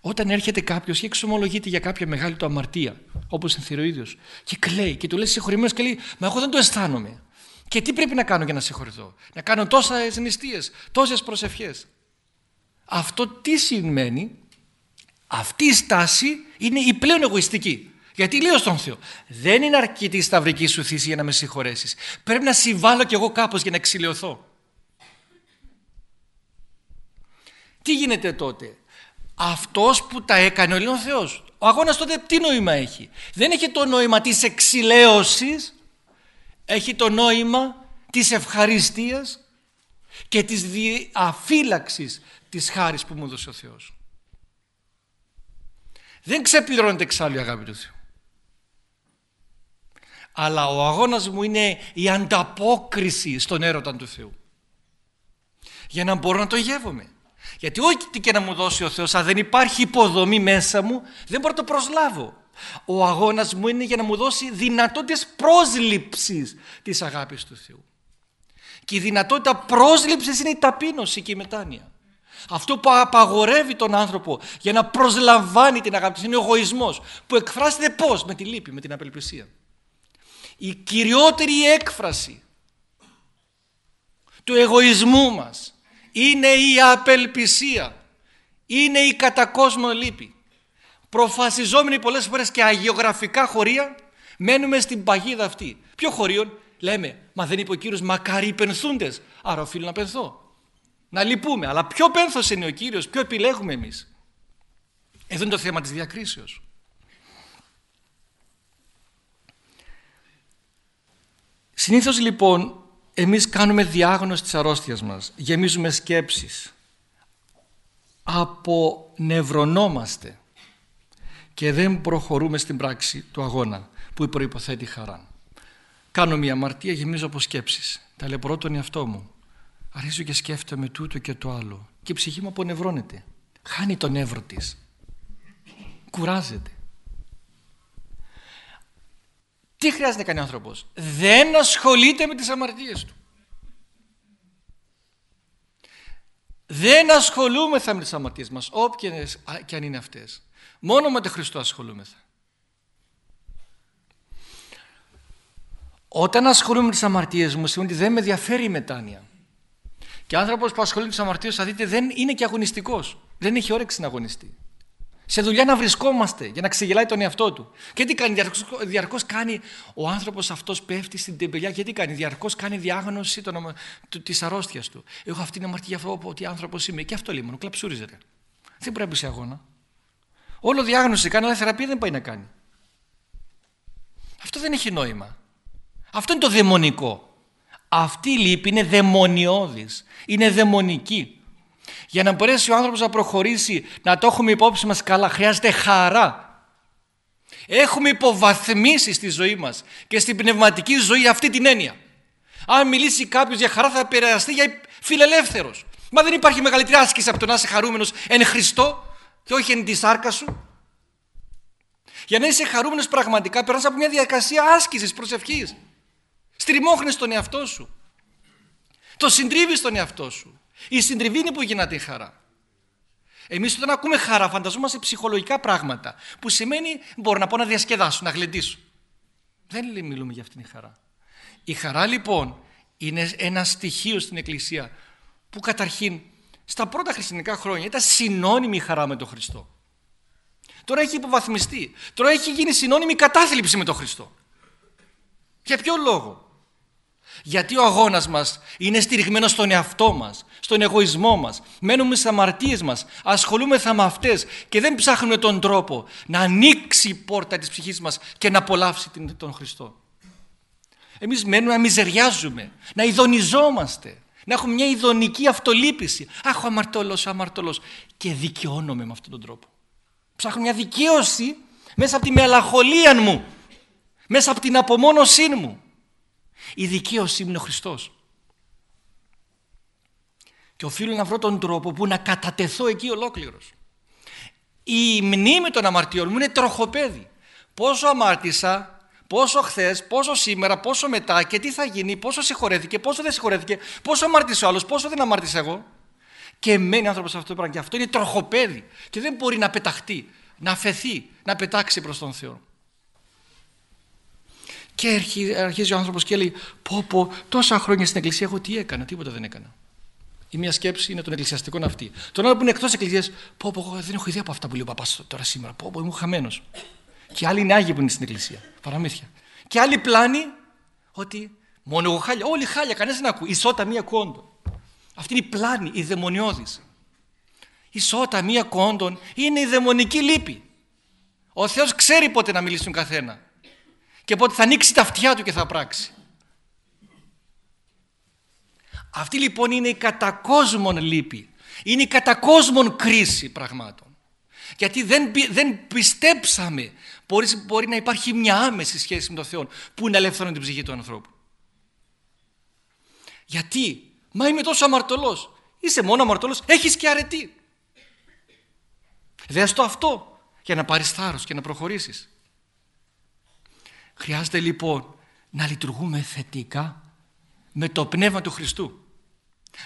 όταν έρχεται κάποιος και εξομολογείται για κάποια μεγάλη του αμαρτία όπως είναι θηροίδιος και κλαίει και του λέει συγχωρημένος και λέει μα εγώ δεν το αισθάνομαι. Και τι πρέπει να κάνω για να συγχωρηθώ; Να κάνω τόσες νηστείες, τόσες προσευχές αυτό τι σημαίνει; Αυτή η στάση είναι η πλέον εγωιστική γιατί λέω στον Θεό, δεν είναι αρκετή η σταυρική σου θύση για να με συγχωρέσεις. Πρέπει να συμβάλλω κι εγώ κάπως για να εξηλαιωθώ. Τι γίνεται τότε; Αυτός που τα έκανε ο Θεός. Ο αγώνας τότε τι νόημα έχει; Δεν έχει το νόημα της εξηλαίωσης. Έχει το νόημα της ευχαριστίας και της διαφύλαξης της χάρης που μου έδωσε ο Θεός. Δεν ξεπληρώνεται εξάλλου η αγάπη του Θεού αλλά ο αγώνας μου είναι η ανταπόκριση στον έρωτα του Θεού. Για να μπορώ να το γεύομαι. Γιατί ό,τι τι και να μου δώσει ο Θεός, αν δεν υπάρχει υποδομή μέσα μου, δεν μπορώ να το προσλάβω. Ο αγώνας μου είναι για να μου δώσει δυνατότητες πρόσληψης της αγάπης του Θεού. Και η δυνατότητα πρόσληψης είναι η ταπείνωση και η μετάνοια. Αυτό που απαγορεύει τον άνθρωπο για να προσλαμβάνει την αγάπη του είναι ο εγωισμός που εκφράζεται πώς, με τη λύπη, με την απελπισία η κυριότερη έκφραση του εγωισμού μας είναι η απελπισία, είναι η κατακόσμο λύπη. Προφασιζόμενοι πολλές φορές και αγιογραφικά χωρία μένουμε στην παγίδα αυτή. Ποιο χωρίον; Λέμε, μα δεν είπε ο Κύριος μακάρι οι πενθούντες, άρα οφείλω να πενθώ. Να λυπούμε, αλλά ποιο πένθος είναι ο Κύριος, ποιο επιλέγουμε εμείς; Εδώ είναι το θέμα της διακρίσεως. Συνήθως λοιπόν εμείς κάνουμε διάγνωση της αρρώστιας μας, γεμίζουμε σκέψεις, απονευρωνόμαστε και δεν προχωρούμε στην πράξη του αγώνα που προϋποθέτει χαρά. Κάνω μια αμαρτία, γεμίζω από σκέψεις. Ταλαιπωρώ τον εαυτό μου. Αρχίζω και σκέφτομαι τούτο και το άλλο. Και η ψυχή μου απονευρώνεται. Χάνει τον εύρο της. Κουράζεται. Τι χρειάζεται να κάνει ο άνθρωπος; Δεν ασχολείται με τις αμαρτίες του. Δεν ασχολούμεθα με τις αμαρτίες μας, όποιες και αν είναι αυτές. Μόνο με τον Χριστό ασχολούμεθα. Όταν ασχολούμαι με τις αμαρτίες μου, σημαίνει ότι δεν με ενδιαφέρει η μετάνοια. Και ο άνθρωπος που ασχολείται με τις αμαρτίες, θα δείτε, δεν είναι και αγωνιστικός. Δεν έχει όρεξη να αγωνιστεί σε δουλειά να βρισκόμαστε για να ξεγελάει τον εαυτό του. Και τι κάνει, διαρκώς κάνει ο άνθρωπος αυτός πέφτει στην τεμπελιά και τι κάνει, διαρκώς κάνει διάγνωση της αρρώστιας του. Έχω αυτή την αμαρτία αυτό ότι άνθρωπος είμαι. Και αυτό λέει μόνο, κλαψούριζεται. Δεν πρέπει σε αγώνα. Όλο διάγνωση κάνει, αλλά θεραπεία δεν πάει να κάνει. Αυτό δεν έχει νόημα. Αυτό είναι το δαιμονικό. Αυτή η λύπη είναι δαιμονιώδης. Είναι δαιμονική. Για να μπορέσει ο άνθρωπος να προχωρήσει, να το έχουμε υπόψη μας καλά, χρειάζεται χαρά. Έχουμε υποβαθμίσεις στη ζωή μας και στην πνευματική ζωή αυτή την έννοια. Αν μιλήσει κάποιος για χαρά θα επηρεαστεί για φιλελεύθερος. Μα δεν υπάρχει μεγαλύτερη άσκηση από το να είσαι χαρούμενος εν Χριστώ και όχι εν τη σάρκα σου. Για να είσαι χαρούμενος πραγματικά περνάς από μια διαδικασία άσκησης προσευχής. Στριμώχνεις τον εαυτό σου. Το συντρίβεις τον εαυτό σου. Η συντριβή είναι που γίνεται η χαρά. Εμείς όταν ακούμε χαρά φανταζόμαστε ψυχολογικά πράγματα που σημαίνει μπορώ να πω να διασκεδάσω, να γλεντήσω. Δεν λέει μιλούμε για αυτήν τη χαρά. Η χαρά λοιπόν είναι ένα στοιχείο στην Εκκλησία που καταρχήν στα πρώτα χριστιανικά χρόνια ήταν συνώνυμη η χαρά με τον Χριστό. Τώρα έχει υποβαθμιστεί. Τώρα έχει γίνει συνώνυμη κατάθλιψη με τον Χριστό. Για ποιο λόγο; Γιατί ο αγώνας μας είναι στηριγμένος στον εαυτό μας, στον εγωισμό μας. Μένουμε στις αμαρτίες μας, ασχολούμεθα με αυτές και δεν ψάχνουμε τον τρόπο να ανοίξει η πόρτα της ψυχής μας και να απολαύσει τον Χριστό. Εμείς μένουμε να μιζεριάζουμε, να ειδονιζόμαστε, να έχουμε μια ειδονική αυτολύπηση. Αχ, ο αμαρτωλός, ο αμαρτωλός. Και δικαιώνομαι με αυτόν τον τρόπο. Ψάχνω μια δικαίωση μέσα από τη μελαγχολία μου, μέσα από την απομόνωσή μου. Η δικαίωσή μου είναι ο Χριστός. Και οφείλω να βρω τον τρόπο που να κατατεθώ εκεί ολόκληρος. Η μνήμη των αμαρτιών μου είναι τροχοπέδι. Πόσο αμάρτησα, πόσο χθες, πόσο σήμερα, πόσο μετά και τι θα γίνει, πόσο συγχωρέθηκε, πόσο δεν συγχωρέθηκε, πόσο αμάρτησε ο άλλος, πόσο δεν αμάρτησε εγώ. Και μένει άνθρωπος αυτό το πράγμα. Και αυτό είναι τροχοπέδι. Και δεν μπορεί να πεταχτεί, να αφαιθεί, να πετάξει προς τον Θεό. Και αρχίζει ο άνθρωπος και λέει: Πω, πω, τόσα χρόνια στην Εκκλησία εγώ τι έκανα, τίποτα δεν έκανα. Η μία σκέψη είναι των εκκλησιαστικών αυτή. Τον άλλο που είναι εκτός Εκκλησίας, πω, πω, δεν έχω ιδέα από αυτά που λέει ο παπάς τώρα σήμερα. Πω, πω, είμαι χαμένος. Και άλλοι είναι άγιοι που είναι στην εκκλησία. Παραμύθια. Και άλλοι πλάνοι ότι μόνο εγώ χάλια. Όλοι χάλια, κανένας δεν ακούει. Ισότα μία κόντων. Αυτή είναι η πλάνη, η δαιμονιώδης. Ισότα μία κόντων είναι η δαιμονική λύπη. Ο Θεός ξέρει πότε να μιλήσει τον καθένα. Και πότε θα ανοίξει τα αυτιά του και θα πράξει. Αυτή λοιπόν είναι η κατακόσμων λύπη. Είναι η κατακόσμων κρίση πραγμάτων. Γιατί δεν, δεν πιστέψαμε μπορεί, μπορεί να υπάρχει μια άμεση σχέση με τον Θεό που είναι ελεύθερο την ψυχή του ανθρώπου. Γιατί, μα είμαι τόσο αμαρτωλός. Είσαι μόνο αμαρτωλός, έχεις και αρετή. Δες το αυτό για να πάρεις θάρρος και να προχωρήσεις. Χρειάζεται λοιπόν να λειτουργούμε θετικά με το πνεύμα του Χριστού.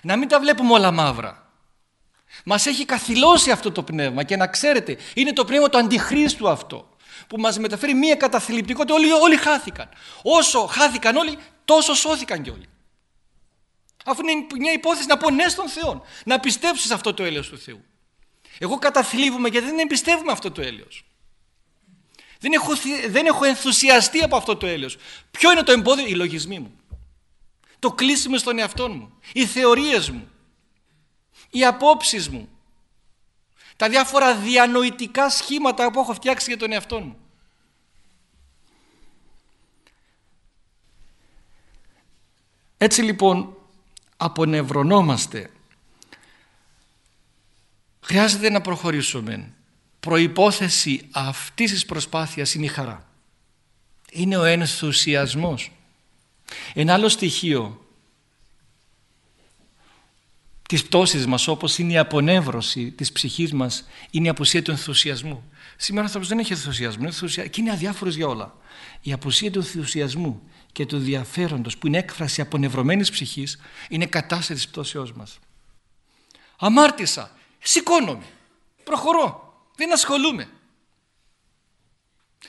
Να μην τα βλέπουμε όλα μαύρα. Μας έχει καθυλώσει αυτό το πνεύμα και να ξέρετε είναι το πνεύμα του αντιχρίστου αυτό που μας μεταφέρει μία καταθλιπτικότητα όλοι, όλοι χάθηκαν. Όσο χάθηκαν όλοι τόσο σώθηκαν κι όλοι. Αφού είναι μια υπόθεση να πω ναι στον Θεό, να πιστέψεις αυτό το έλεος του Θεού. Εγώ καταθλίβομαι γιατί δεν πιστεύουμε αυτό το έλεος. Δεν έχω, δεν έχω ενθουσιαστεί από αυτό το έλεος. Ποιο είναι το εμπόδιο, οι λογισμοί μου. Το κλείσιμο στον εαυτό μου. Οι θεωρίες μου οι απόψεις μου, τα διάφορα διανοητικά σχήματα που έχω φτιάξει για τον εαυτό μου. Έτσι λοιπόν απονευρωνόμαστε. Χρειάζεται να προχωρήσουμε. Προϋπόθεση αυτής της προσπάθειας είναι η χαρά. Είναι ο ενθουσιασμός. Ένα άλλο στοιχείο τις πτώσεις μας όπως είναι η απονεύρωση της ψυχής μας είναι η απουσία του ενθουσιασμού. Σήμερα ο άνθρωπος δεν έχει ενθουσιασμό και είναι αδιάφορος για όλα. Η απουσία του ενθουσιασμού και του ενδιαφέροντος που είναι έκφραση απονευρωμένης ψυχής είναι κατάσταση της πτώσεώς μας. Αμάρτησα, σηκώνομαι, προχωρώ, δεν ασχολούμαι.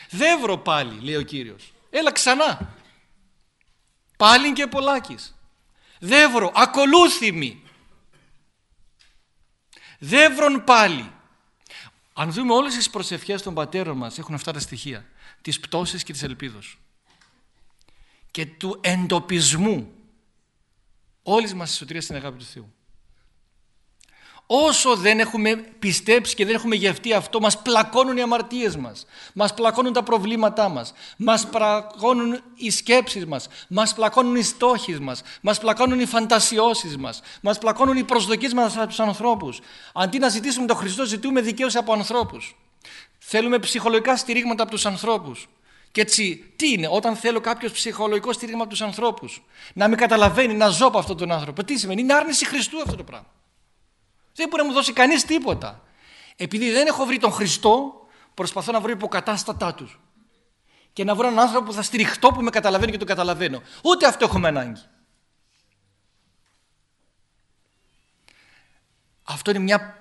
Δεύρο πάλι, λέει ο Κύριος. Έλα ξανά. Πάλι και πολλάκις. Δεύρο, ακολούθημη. Δεύρον πάλι. Αν δούμε όλες τις προσευχές των πατέρων μας έχουν αυτά τα στοιχεία. Της πτώσης και της ελπίδος. Και του εντοπισμού όλης μας της σωτηρίας στην αγάπη του Θεού. Όσο δεν έχουμε πιστέψει και δεν έχουμε γευτεί αυτό, μας πλακώνουν οι αμαρτίες μας. Μας πλακώνουν τα προβλήματά μας. Μας πλακώνουν οι σκέψεις μας. Μας πλακώνουν οι στόχοι μας. Μας πλακώνουν οι φαντασιώσεις μας. Μας πλακώνουν οι προσδοκίες μας από τους ανθρώπους. Αντί να ζητήσουμε τον Χριστό, ζητούμε δικαίωση από ανθρώπους. Θέλουμε ψυχολογικά στηρίγματα από τους ανθρώπους. Και έτσι, τι είναι, όταν θέλω κάποιος ψυχολογικό στήριγμα από τους ανθρώπους, να με καταλαβαίνει, να ζω από αυτόν τον άνθρωπο. Τι σημαίνει, είναι άρνηση Χριστού αυτό το πράγμα. Δεν μπορεί να μου δώσει κανείς τίποτα. Επειδή δεν έχω βρει τον Χριστό, προσπαθώ να βρω υποκατάστατά τους. Και να βρω έναν άνθρωπο που θα στηριχτώ, που με καταλαβαίνει και τον καταλαβαίνω. Ούτε αυτό έχουμε ανάγκη. Αυτό είναι μια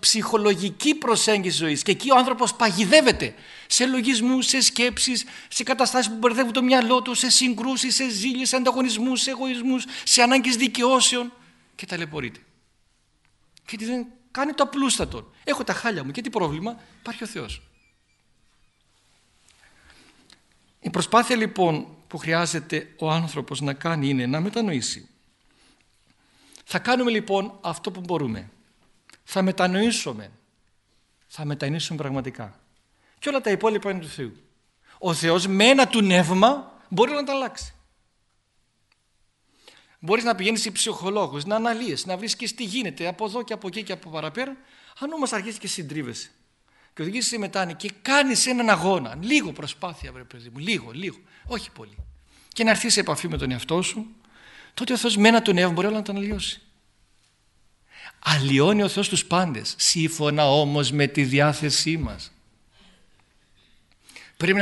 ψυχολογική προσέγγιση ζωής και εκεί ο άνθρωπος παγιδεύεται σε λογισμούς, σε σκέψεις, σε καταστάσεις που μπερδεύουν το μυαλό του, σε συγκρούσεις, σε ζήλιες, σε ανταγωνισμούς, σε εγωισμούς, σε ανάγκες δικαιώσεων και ταλαιπωρείται. Γιατί δεν κάνει το απλούστατο. Έχω τα χάλια μου και τι πρόβλημα, υπάρχει ο Θεός. Η προσπάθεια λοιπόν που χρειάζεται ο άνθρωπος να κάνει είναι να μετανοήσει. Θα κάνουμε λοιπόν αυτό που μπορούμε θα μετανοήσουμε. Θα μετανοήσουμε πραγματικά. Και όλα τα υπόλοιπα είναι του Θεού. Ο Θεός με ένα του νεύμα μπορεί να τα αλλάξει. Μπορείς να πηγαίνεις σε ψυχολόγους, να αναλύεις, να βρίσκεις τι γίνεται από εδώ και από εκεί και από παραπέρα. Αν όμως αρχίσεις και συντρίβεσαι και οδηγήσεις σε μετάνοια και κάνεις έναν αγώνα, λίγο προσπάθεια βρε παιδί μου, λίγο, λίγο, όχι πολύ. Και να έρθεις σε επαφή με τον εαυτό σου, τότε ο Θεός με ένα του νεύμα μπορεί να τα αναλύσει. Αλλοιώνει ο Θεός τους πάντες, σύμφωνα όμως με τη διάθεσή μας. Πρέπει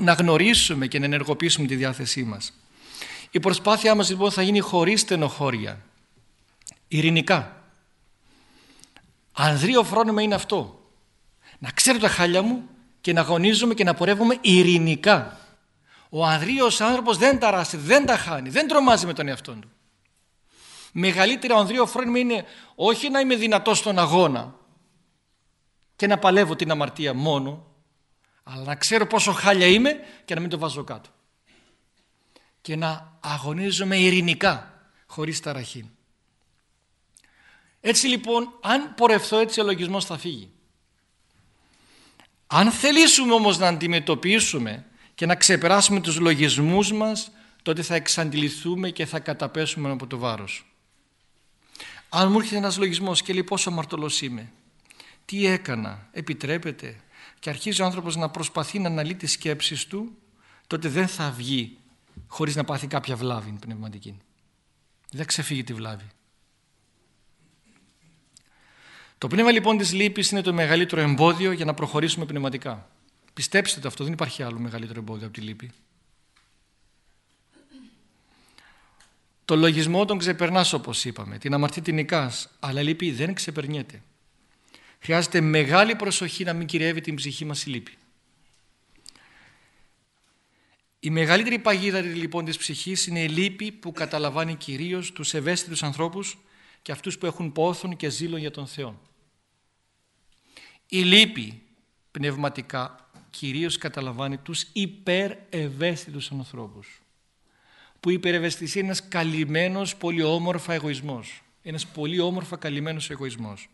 να γνωρίσουμε και να ενεργοποιήσουμε τη διάθεσή μας. Η προσπάθειά μας λοιπόν θα γίνει χωρίς στενοχώρια, ειρηνικά. Ανδρείο φρόνημα είναι αυτό. Να ξέρω τα χάλια μου και να αγωνίζομαι και να πορεύομαι ειρηνικά. Ο ανδρείος άνθρωπος δεν ταράσει, δεν τα χάνει, δεν τρομάζει με τον εαυτό του μεγαλύτερο ανδρείο φρόνημα είναι όχι να είμαι δυνατός στον αγώνα και να παλεύω την αμαρτία μόνο, αλλά να ξέρω πόσο χάλια είμαι και να μην το βάζω κάτω. Και να αγωνίζομαι ειρηνικά, χωρίς ταραχή. Έτσι λοιπόν, αν πορευθώ έτσι ο λογισμός θα φύγει. Αν θελήσουμε όμως να αντιμετωπίσουμε και να ξεπεράσουμε τους λογισμούς μας, τότε θα εξαντληθούμε και θα καταπέσουμε από το βάρος. Αν μου έρχεται ένας λογισμός και λέει πόσο αμαρτωλός είμαι, τι έκανα, επιτρέπεται και αρχίζει ο άνθρωπος να προσπαθεί να αναλύει τις σκέψεις του, τότε δεν θα βγει χωρίς να πάθει κάποια βλάβη πνευματική. Δεν ξεφύγει τη βλάβη. Το πνεύμα λοιπόν της λύπης είναι το μεγαλύτερο εμπόδιο για να προχωρήσουμε πνευματικά. Πιστέψτε το αυτό, δεν υπάρχει άλλο μεγαλύτερο εμπόδιο από τη λύπη. Το λογισμό τον ξεπερνάς όπως είπαμε, την αμαρτή την νικάς, αλλά λύπη δεν ξεπερνιέται. Χρειάζεται μεγάλη προσοχή να μην κυριεύει την ψυχή μας η λύπη. Η μεγαλύτερη παγίδα λοιπόν της ψυχής είναι η λύπη που καταλαμβάνει κυρίως τους ευαίσθητους ανθρώπους και αυτούς που έχουν πόθον και ζήλο για τον Θεό. Η λύπη πνευματικά κυρίως καταλαμβάνει τους υπερευαίσθητους ανθρώπους που η υπερευαισθησία είναι ένας καλυμμένος, πολύ όμορφα εγωισμός. Ένας πολύ όμορφα καλυμμένος εγωισμός.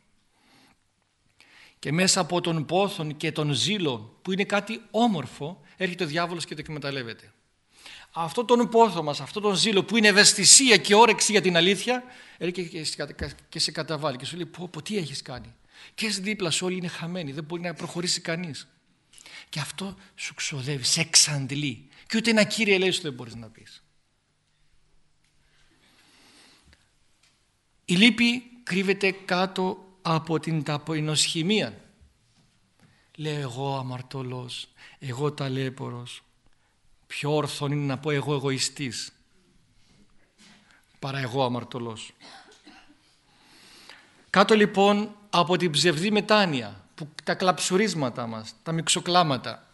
Και μέσα από τον πόθον και τον ζήλο που είναι κάτι όμορφο έρχεται ο διάβολος και το εκμεταλλεύεται. Αυτό τον πόθο μας, αυτό τον ζήλο που είναι ευαισθησία και όρεξη για την αλήθεια έρχεται και σε καταβάλει και σου λέει πω, πω τι έχεις κάνει; Και δίπλα σου όλοι είναι χαμένοι, δεν μπορεί να προχωρήσει κανείς. Και αυτό σου ξοδεύει, σε εξαντλεί. Και ούτε ένα κύριε λέει σου δεν μπορείς να πεις. Η λύπη κρύβεται κάτω από την ταπεινοσχημία. Λέω εγώ αμαρτωλός, εγώ ταλέπορος. Πιο όρθον είναι να πω εγώ εγωιστής παρά εγώ αμαρτωλός. Κάτω λοιπόν από την ψευδή μετάνοια, που τα κλαψουρίσματα μας, τα μυξοκλάματα,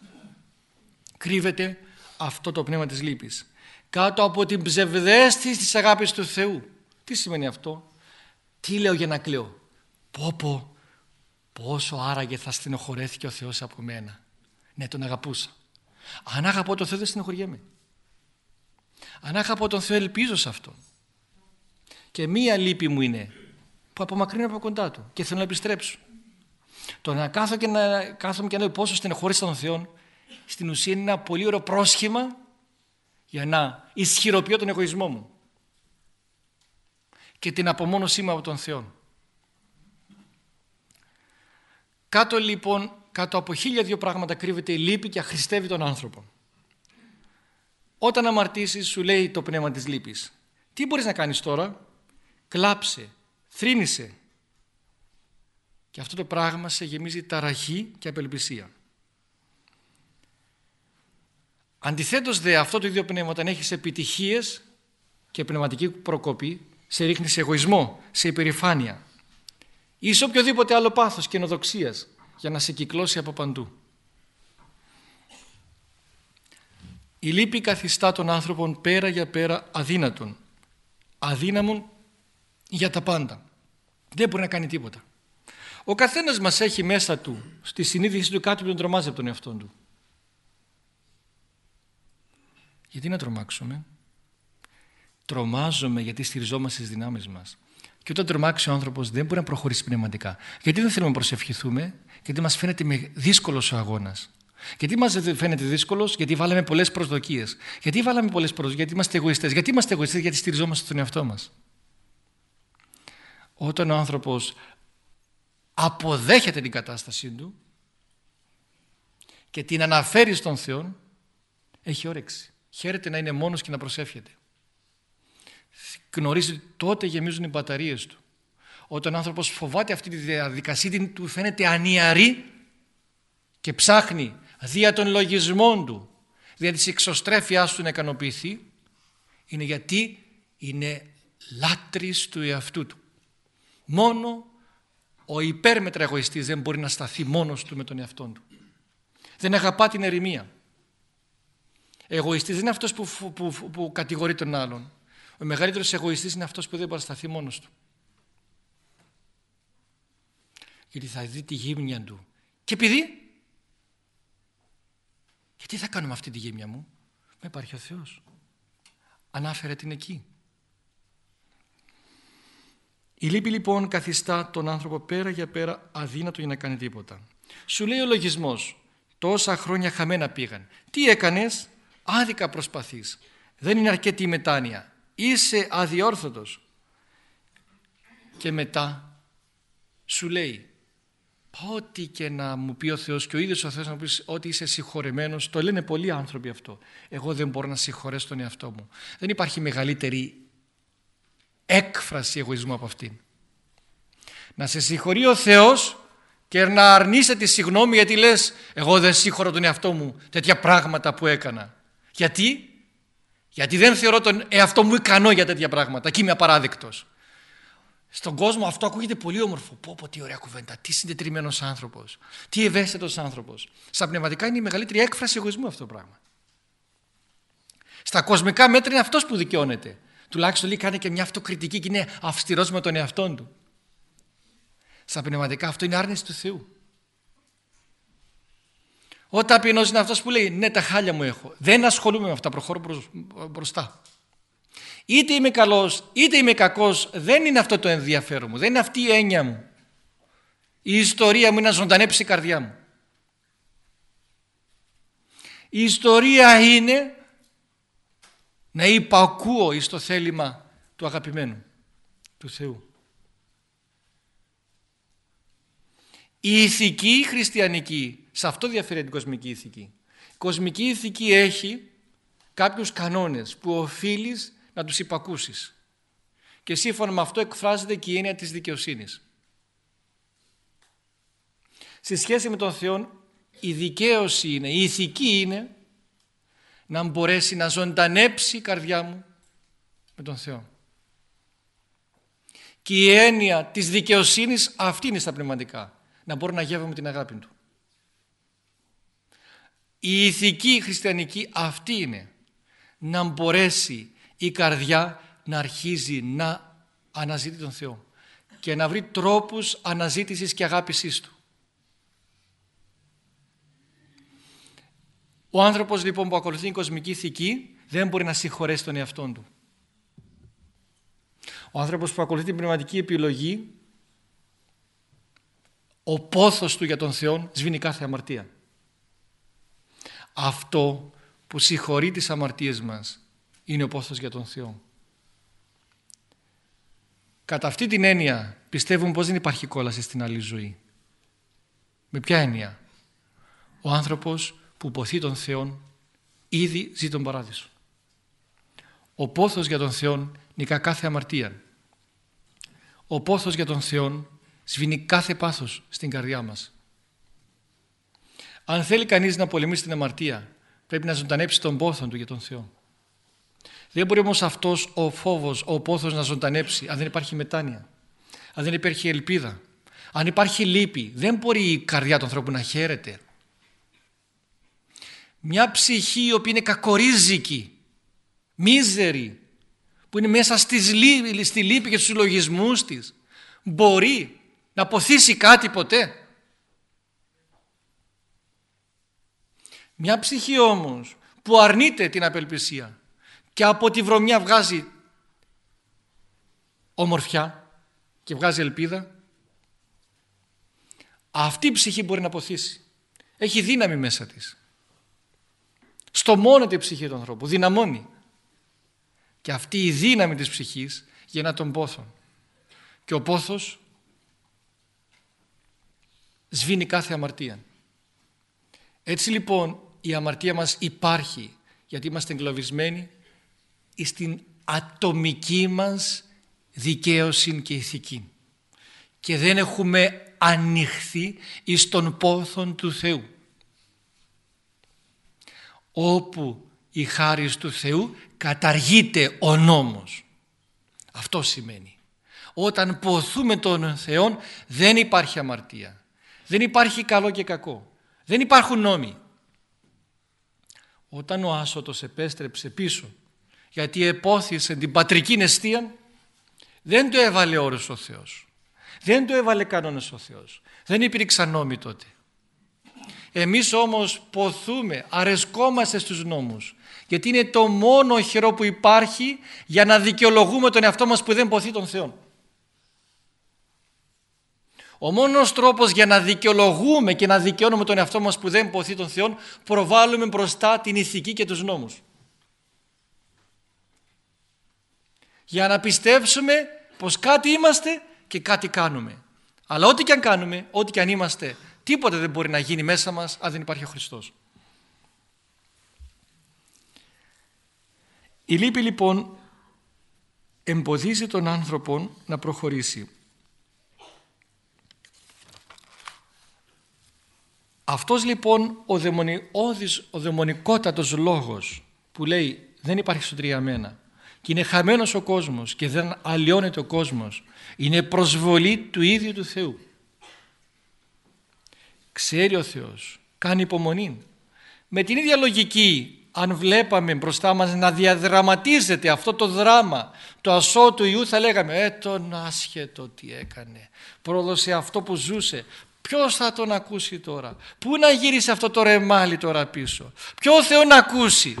κρύβεται αυτό το πνεύμα της λύπης. Κάτω από την ψευδέστηση της αγάπης του Θεού. Τι σημαίνει αυτό; Τι λέω για να κλαίω; Πω πω, πόσο άραγε θα στενοχωρέθηκε ο Θεός από μένα. Ναι, τον αγαπούσα. Αν αγαπώ τον Θεό δεν στενοχωριέμαι. Αν αγαπώ τον Θεό ελπίζω σε αυτό. Και μία λύπη μου είναι που απομακρύνει από κοντά του και θέλω να επιστρέψω. Το να, κάθω και να κάθομαι και να δω πόσο στενοχωρήσω τον Θεό στην ουσία είναι ένα πολύ ωραίο πρόσχημα για να ισχυροποιώ τον εγωισμό μου και την απομόνωσή μου από τον Θεό. Κάτω λοιπόν, κάτω από χίλια δύο πράγματα κρύβεται η λύπη και αχρηστεύει τον άνθρωπο. Όταν αμαρτήσεις σου λέει το πνεύμα της λύπης. Τι μπορείς να κάνεις τώρα; Κλάψε, θρύνησε. Και αυτό το πράγμα σε γεμίζει ταραχή και απελπισία. Αντιθέτως δε αυτό το ίδιο πνεύμα όταν έχεις επιτυχίες και πνευματική προκοπή σε ρίχνει σε εγωισμό, σε υπερηφάνεια ή σε οποιοδήποτε άλλο πάθος και ενοδοξίας για να σε κυκλώσει από παντού. Η λύπη καθιστά τον άνθρωπον πέρα για πέρα αδύνατον, αδύναμον για τα πάντα. Δεν μπορεί να κάνει τίποτα. Ο καθένας μας έχει μέσα του, στη συνείδηση του κάτι που τον τρομάζει από τον εαυτό του. Γιατί να τρομάξουμε; Τρομάζουμε γιατί στηριζόμαστε στις δυνάμεις μας. Και όταν τρομάξει ο άνθρωπος δεν μπορεί να προχωρήσει πνευματικά. Γιατί δεν θέλουμε να προσευχηθούμε, γιατί μας φαίνεται δύσκολος ο αγώνας. Γιατί μας φαίνεται δύσκολος, γιατί βάλαμε πολλές προσδοκίες. Γιατί βάλαμε πολλές προσδοκίες, γιατί είμαστε εγωιστές; Γιατί είμαστε εγωιστές, γιατί στηριζόμαστε στον εαυτό μας; Όταν ο άνθρωπος αποδέχεται την κατάστασή του και την αναφέρει στον Θεό, έχει όρεξη. Χαίρεται να είναι μόνος και να προσεύχεται γνωρίζει τότε γεμίζουν οι μπαταρίες του. Όταν ο άνθρωπος φοβάται αυτή τη διαδικασία του φαίνεται ανιαρή και ψάχνει δια των λογισμών του, δια της εξωστρέφειάς του να ικανοποιηθεί, είναι γιατί είναι λάτρης του εαυτού του. Μόνο ο υπέρμετρα εγωιστής δεν μπορεί να σταθεί μόνος του με τον εαυτό του. Δεν αγαπά την ερημία. Εγωιστής δεν είναι αυτός που, που, που, που κατηγορεί τον άλλον. Ο μεγαλύτερος εγωιστής είναι αυτός που δεν μπορεί να σταθεί μόνος του. Γιατί θα δει τη γύμνια του. Και επειδή, γιατί θα κάνουμε αυτή τη γύμνια μου; Με υπάρχει ο Θεός. Ανάφερε την εκεί. Η λύπη λοιπόν καθιστά τον άνθρωπο πέρα για πέρα αδύνατο για να κάνει τίποτα. Σου λέει ο λογισμός, τόσα χρόνια χαμένα πήγαν. Τι έκανες, άδικα προσπαθείς. Δεν είναι αρκετή η μετάνοια είσαι αδιόρθωτος. Και μετά σου λέει ό,τι και να μου πει ο Θεός και ο ίδιος ο Θεός να μου πεις ότι είσαι συγχωρεμένος το λένε πολλοί άνθρωποι αυτό. Εγώ δεν μπορώ να συγχωρέσω τον εαυτό μου δεν υπάρχει μεγαλύτερη έκφραση εγωισμού από αυτήν. Να σε συγχωρεί ο Θεός και να αρνείσαι τη συγγνώμη γιατί λες εγώ δεν συγχωρώ τον εαυτό μου τέτοια πράγματα που έκανα γιατί; Γιατί δεν θεωρώ τον εαυτό μου ικανό για τέτοια πράγματα και είμαι απαράδεκτος. Στον κόσμο αυτό ακούγεται πολύ όμορφο. Πω, πω, τι ωραία κουβέντα, τι συντετριμένος άνθρωπος, τι ευαίσθητος άνθρωπος. Στα πνευματικά είναι η μεγαλύτερη έκφραση εγωισμού αυτό το πράγμα. Στα κοσμικά μέτρα είναι αυτός που δικαιώνεται. Τουλάχιστον λέει κάνει και μια αυτοκριτική και είναι αυστηρός με τον εαυτό του. Στα πνευματικά αυτό είναι άρνηση του Θεού. Ο ταπεινός είναι αυτός που λέει ναι τα χάλια μου έχω. Δεν ασχολούμαι με αυτά, προχωρώ μπροστά. Είτε είμαι καλός είτε είμαι κακός δεν είναι αυτό το ενδιαφέρον μου, δεν είναι αυτή η έννοια μου. Η ιστορία μου είναι να ζωντανέψει η καρδιά μου. Η ιστορία είναι να υπακούω εις το θέλημα του αγαπημένου, του Θεού. Η ηθική χριστιανική σε αυτό διαφέρει την κοσμική ηθική. Η κοσμική ηθική έχει κάποιους κανόνες που οφείλεις να τους υπακούσεις. Και σύμφωνα με αυτό εκφράζεται και η έννοια της δικαιοσύνης. Στη σχέση με τον Θεό η δικαίωση είναι, η ηθική είναι να μπορέσει να ζωντανέψει η καρδιά μου με τον Θεό. Και η έννοια της δικαιοσύνης αυτή είναι στα πνευματικά. Να μπορώ να γεύομαι την αγάπη Του. Η ηθική χριστιανική αυτή είναι να μπορέσει η καρδιά να αρχίζει να αναζητεί τον Θεό και να βρει τρόπους αναζήτησης και αγάπησής Του. Ο άνθρωπος λοιπόν που ακολουθεί την κοσμική ηθική δεν μπορεί να συγχωρέσει τον εαυτό του. Ο άνθρωπος που ακολουθεί την πνευματική επιλογή ο πόθος του για τον Θεό σβήνει κάθε αμαρτία. Αυτό που συγχωρεί τις αμαρτίες μας είναι ο πόθος για τον Θεό. Κατά αυτή την έννοια πιστεύουμε πως δεν υπάρχει κόλαση στην άλλη ζωή. Με ποια έννοια; Ο άνθρωπος που ποθεί τον Θεό ήδη ζει τον παράδεισο. Ο πόθος για τον Θεό νικά κάθε αμαρτία. Ο πόθος για τον Θεό σβήνει κάθε πάθος στην καρδιά μας. Αν θέλει κανείς να πολεμήσει την αμαρτία πρέπει να ζωντανέψει τον πόθο του για τον Θεό. Δεν μπορεί όμως αυτός ο φόβος, ο πόθος να ζωντανέψει αν δεν υπάρχει μετάνοια, αν δεν υπάρχει ελπίδα, αν υπάρχει λύπη. Δεν μπορεί η καρδιά του ανθρώπου να χαίρεται. Μια ψυχή η οποία είναι κακορίζικη, μίζερη, που είναι μέσα στις, στη λύπη και στους συλλογισμούς της, μπορεί να ποθήσει κάτι ποτέ. Μια ψυχή όμως που αρνείται την απελπισία και από τη βρωμιά βγάζει ομορφιά και βγάζει ελπίδα αυτή η ψυχή μπορεί να ποθήσει. Έχει δύναμη μέσα της. Στομώνεται η ψυχή του ανθρώπου, δυναμώνει. Και αυτή η δύναμη της ψυχής γεννά τον πόθο. Και ο πόθος σβήνει κάθε αμαρτία. Έτσι λοιπόν η αμαρτία μας υπάρχει γιατί είμαστε εγκλωβισμένοι στην ατομική μας δικαίωση και ηθική. Και δεν έχουμε ανοιχθεί εις τον πόθον του Θεού. Όπου η χάρη του Θεού καταργείται ο νόμος. Αυτό σημαίνει. Όταν ποθούμε τον Θεό δεν υπάρχει αμαρτία δεν υπάρχει καλό και κακό. Δεν υπάρχουν νόμοι. Όταν ο Άσωτος επέστρεψε πίσω γιατί επόθησε την πατρική νεστία δεν το έβαλε όρος ο Θεός. Δεν το έβαλε κανόνες ο Θεός. Δεν υπήρξαν νόμοι τότε. Εμείς όμως ποθούμε αρεσκόμαστε στους νόμους γιατί είναι το μόνο χειρό που υπάρχει για να δικαιολογούμε τον εαυτό μας που δεν ποθεί τον Θεό ο μόνος τρόπος για να δικαιολογούμε και να δικαιώνουμε τον εαυτό μας που δεν ποθεί τον Θεό προβάλλουμε μπροστά την ηθική και τους νόμους. Για να πιστέψουμε πως κάτι είμαστε και κάτι κάνουμε. Αλλά ό,τι και αν κάνουμε, ό,τι και αν είμαστε, τίποτε δεν μπορεί να γίνει μέσα μας αν δεν υπάρχει ο Χριστός. Η λύπη λοιπόν εμποδίζει τον άνθρωπο να προχωρήσει. Αυτός λοιπόν ο, δαιμονιώδης, ο δαιμονικότατος λόγος που λέει δεν υπάρχει σωτηρία μένα και είναι χαμένος ο κόσμος και δεν αλλοιώνεται ο κόσμος είναι προσβολή του ίδιου του Θεού. Ξέρει ο Θεός, κάνει υπομονή. Με την ίδια λογική αν βλέπαμε μπροστά μας να διαδραματίζεται αυτό το δράμα το ασώ του Ιού θα λέγαμε ε τον άσχετο τι έκανε πρόδωσε αυτό που ζούσε Ποιος θα τον ακούσει τώρα; Πού να γύρισε αυτό το ρεμάλι τώρα πίσω; Ποιο Θεό να ακούσει;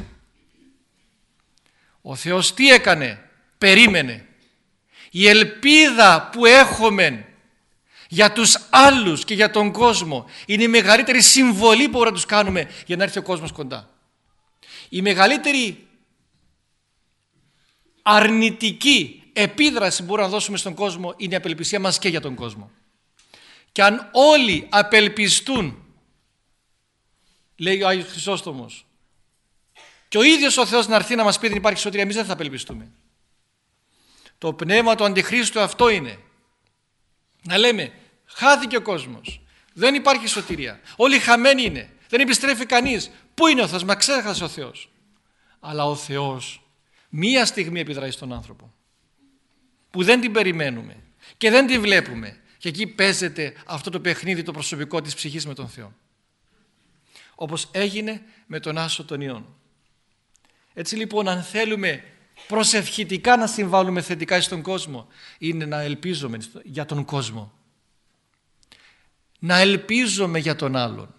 Ο Θεός τι έκανε; Περίμενε. Η ελπίδα που έχουμε για τους άλλους και για τον κόσμο είναι η μεγαλύτερη συμβολή που μπορούμε να τους κάνουμε για να έρθει ο κόσμος κοντά. Η μεγαλύτερη αρνητική επίδραση που μπορούμε να δώσουμε στον κόσμο είναι η απελπισία μας και για τον κόσμο. Και αν όλοι απελπιστούν, λέει ο Άγιος Χρυσόστομος, και ο ίδιος ο Θεός να έρθει να μας πει δεν υπάρχει σωτηρία, εμείς δεν θα απελπιστούμε. Το πνεύμα του Αντιχρίστου αυτό είναι. Να λέμε, χάθηκε ο κόσμος, δεν υπάρχει σωτηρία, όλοι χαμένοι είναι, δεν επιστρέφει κανείς. Πού είναι ο Θεός, μα ξέχασε ο Θεός. Αλλά ο Θεός μία στιγμή επιδράει στον άνθρωπο που δεν την περιμένουμε και δεν την βλέπουμε και εκεί παίζεται αυτό το παιχνίδι το προσωπικό της ψυχής με τον Θεό. Όπως έγινε με τον Άσο των Ιών. Έτσι λοιπόν αν θέλουμε προσευχητικά να συμβάλλουμε θετικά στον κόσμο είναι να ελπίζουμε για τον κόσμο. Να ελπίζουμε για τον άλλον.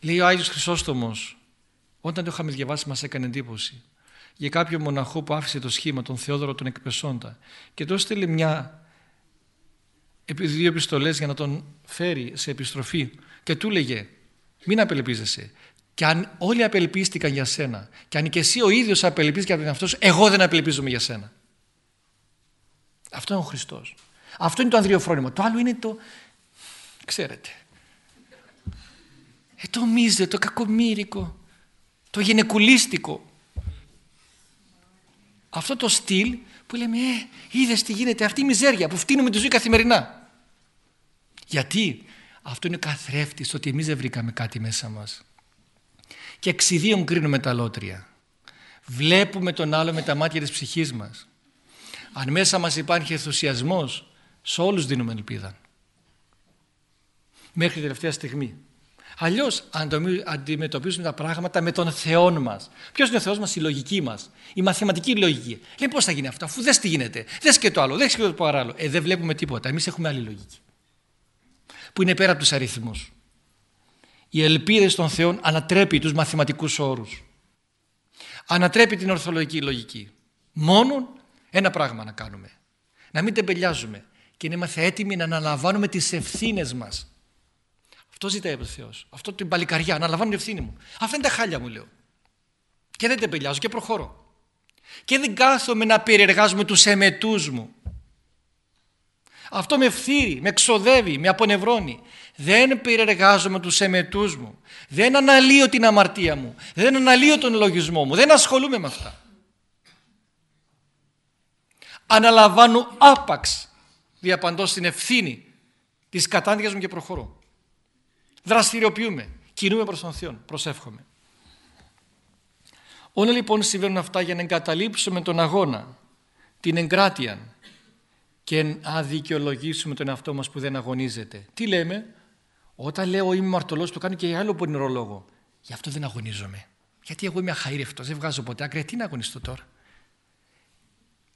Λέει ο Άγιος Χρυσόστομος όταν το είχαμε διαβάσει μας έκανε εντύπωση για κάποιο μοναχό που άφησε το σχήμα, τον Θεόδωρο τον Εκπεσόντα και του έστειλε μια επειδή δύο επιστολές για να τον φέρει σε επιστροφή και του λέγε μην απελπίζεσαι. Και αν όλοι απελπίστηκαν για σένα και αν και εσύ ο ίδιος απελπίστηκε από τον εαυτό σου εγώ δεν απελπίζομαι για σένα αυτό είναι ο Χριστός. Αυτό είναι το ανδριοφρόνημα το άλλο είναι το ξέρετε ε, το μίζε, το κακομύρικο το γενεκουλίστικο αυτό το στυλ που λέμε ε, είδες τι γίνεται αυτή η μιζέρια που φτύνουμε τη ζωή καθημερινά γιατί; Αυτό είναι καθρέφτης ότι εμείς δεν βρήκαμε κάτι μέσα μας. Και εξιδίων κρίνουμε τα λότρια. Βλέπουμε τον άλλο με τα μάτια της ψυχής μας. Αν μέσα μας υπάρχει ενθουσιασμός σε όλους δίνουμε ελπίδα. Μέχρι την τελευταία στιγμή Αλλιώς αντιμετωπίζουμε τα πράγματα με τον Θεό μας. Ποιος είναι ο Θεός μας, η λογική μας, η μαθηματική λογική. Λέει πώς θα γίνει αυτό, αφού δεν τι γίνεται, δες και το άλλο, δες και το παράλληλο. Ε, δεν βλέπουμε τίποτα. Εμείς έχουμε άλλη λογική. Που είναι πέρα από τους αριθμούς. Οι ελπίδες των Θεών ανατρέπει τους μαθηματικούς όρους. Ανατρέπει την ορθολογική λογική. Μόνο ένα πράγμα να κάνουμε. Να μην τεμπελιάζουμε και να είμαστε έτοιμοι να αναλαμβάνουμε τις ευθύνες μας αυτό ζητάει από Θεός. Αυτό την παλικαριά, να λαμβάνω την ευθύνη μου. Αυτά είναι τα χάλια μου, λέω. Και δεν τεμπελιάζω και προχωρώ. Και δεν κάθομαι να περιεργάζομαι τους εμετούς μου. Αυτό με φθείρει, με ξοδεύει, με απονευρώνει. Δεν περιεργάζομαι τους εμετούς μου. Δεν αναλύω την αμαρτία μου. Δεν αναλύω τον λογισμό μου. Δεν ασχολούμαι με αυτά. Αναλαμβάνω άπαξ διαπαντώ στην ευθύνη της κατάντιας μου και προχωρώ. Δραστηριοποιούμε. Κινούμε προς τον Θεό. Προσεύχομαι. Όλα λοιπόν συμβαίνουν αυτά για να εγκαταλείψουμε τον αγώνα, την εγκράτεια και να δικαιολογήσουμε τον εαυτό μας που δεν αγωνίζεται. Τι λέμε, όταν λέω είμαι μαρτωλός το κάνω και για άλλο πονηρό λόγο. Γι' αυτό δεν αγωνίζομαι. Γιατί εγώ είμαι αχαήρευτος, δεν βγάζω ποτέ άκρη. Τι να αγωνιστώ τώρα;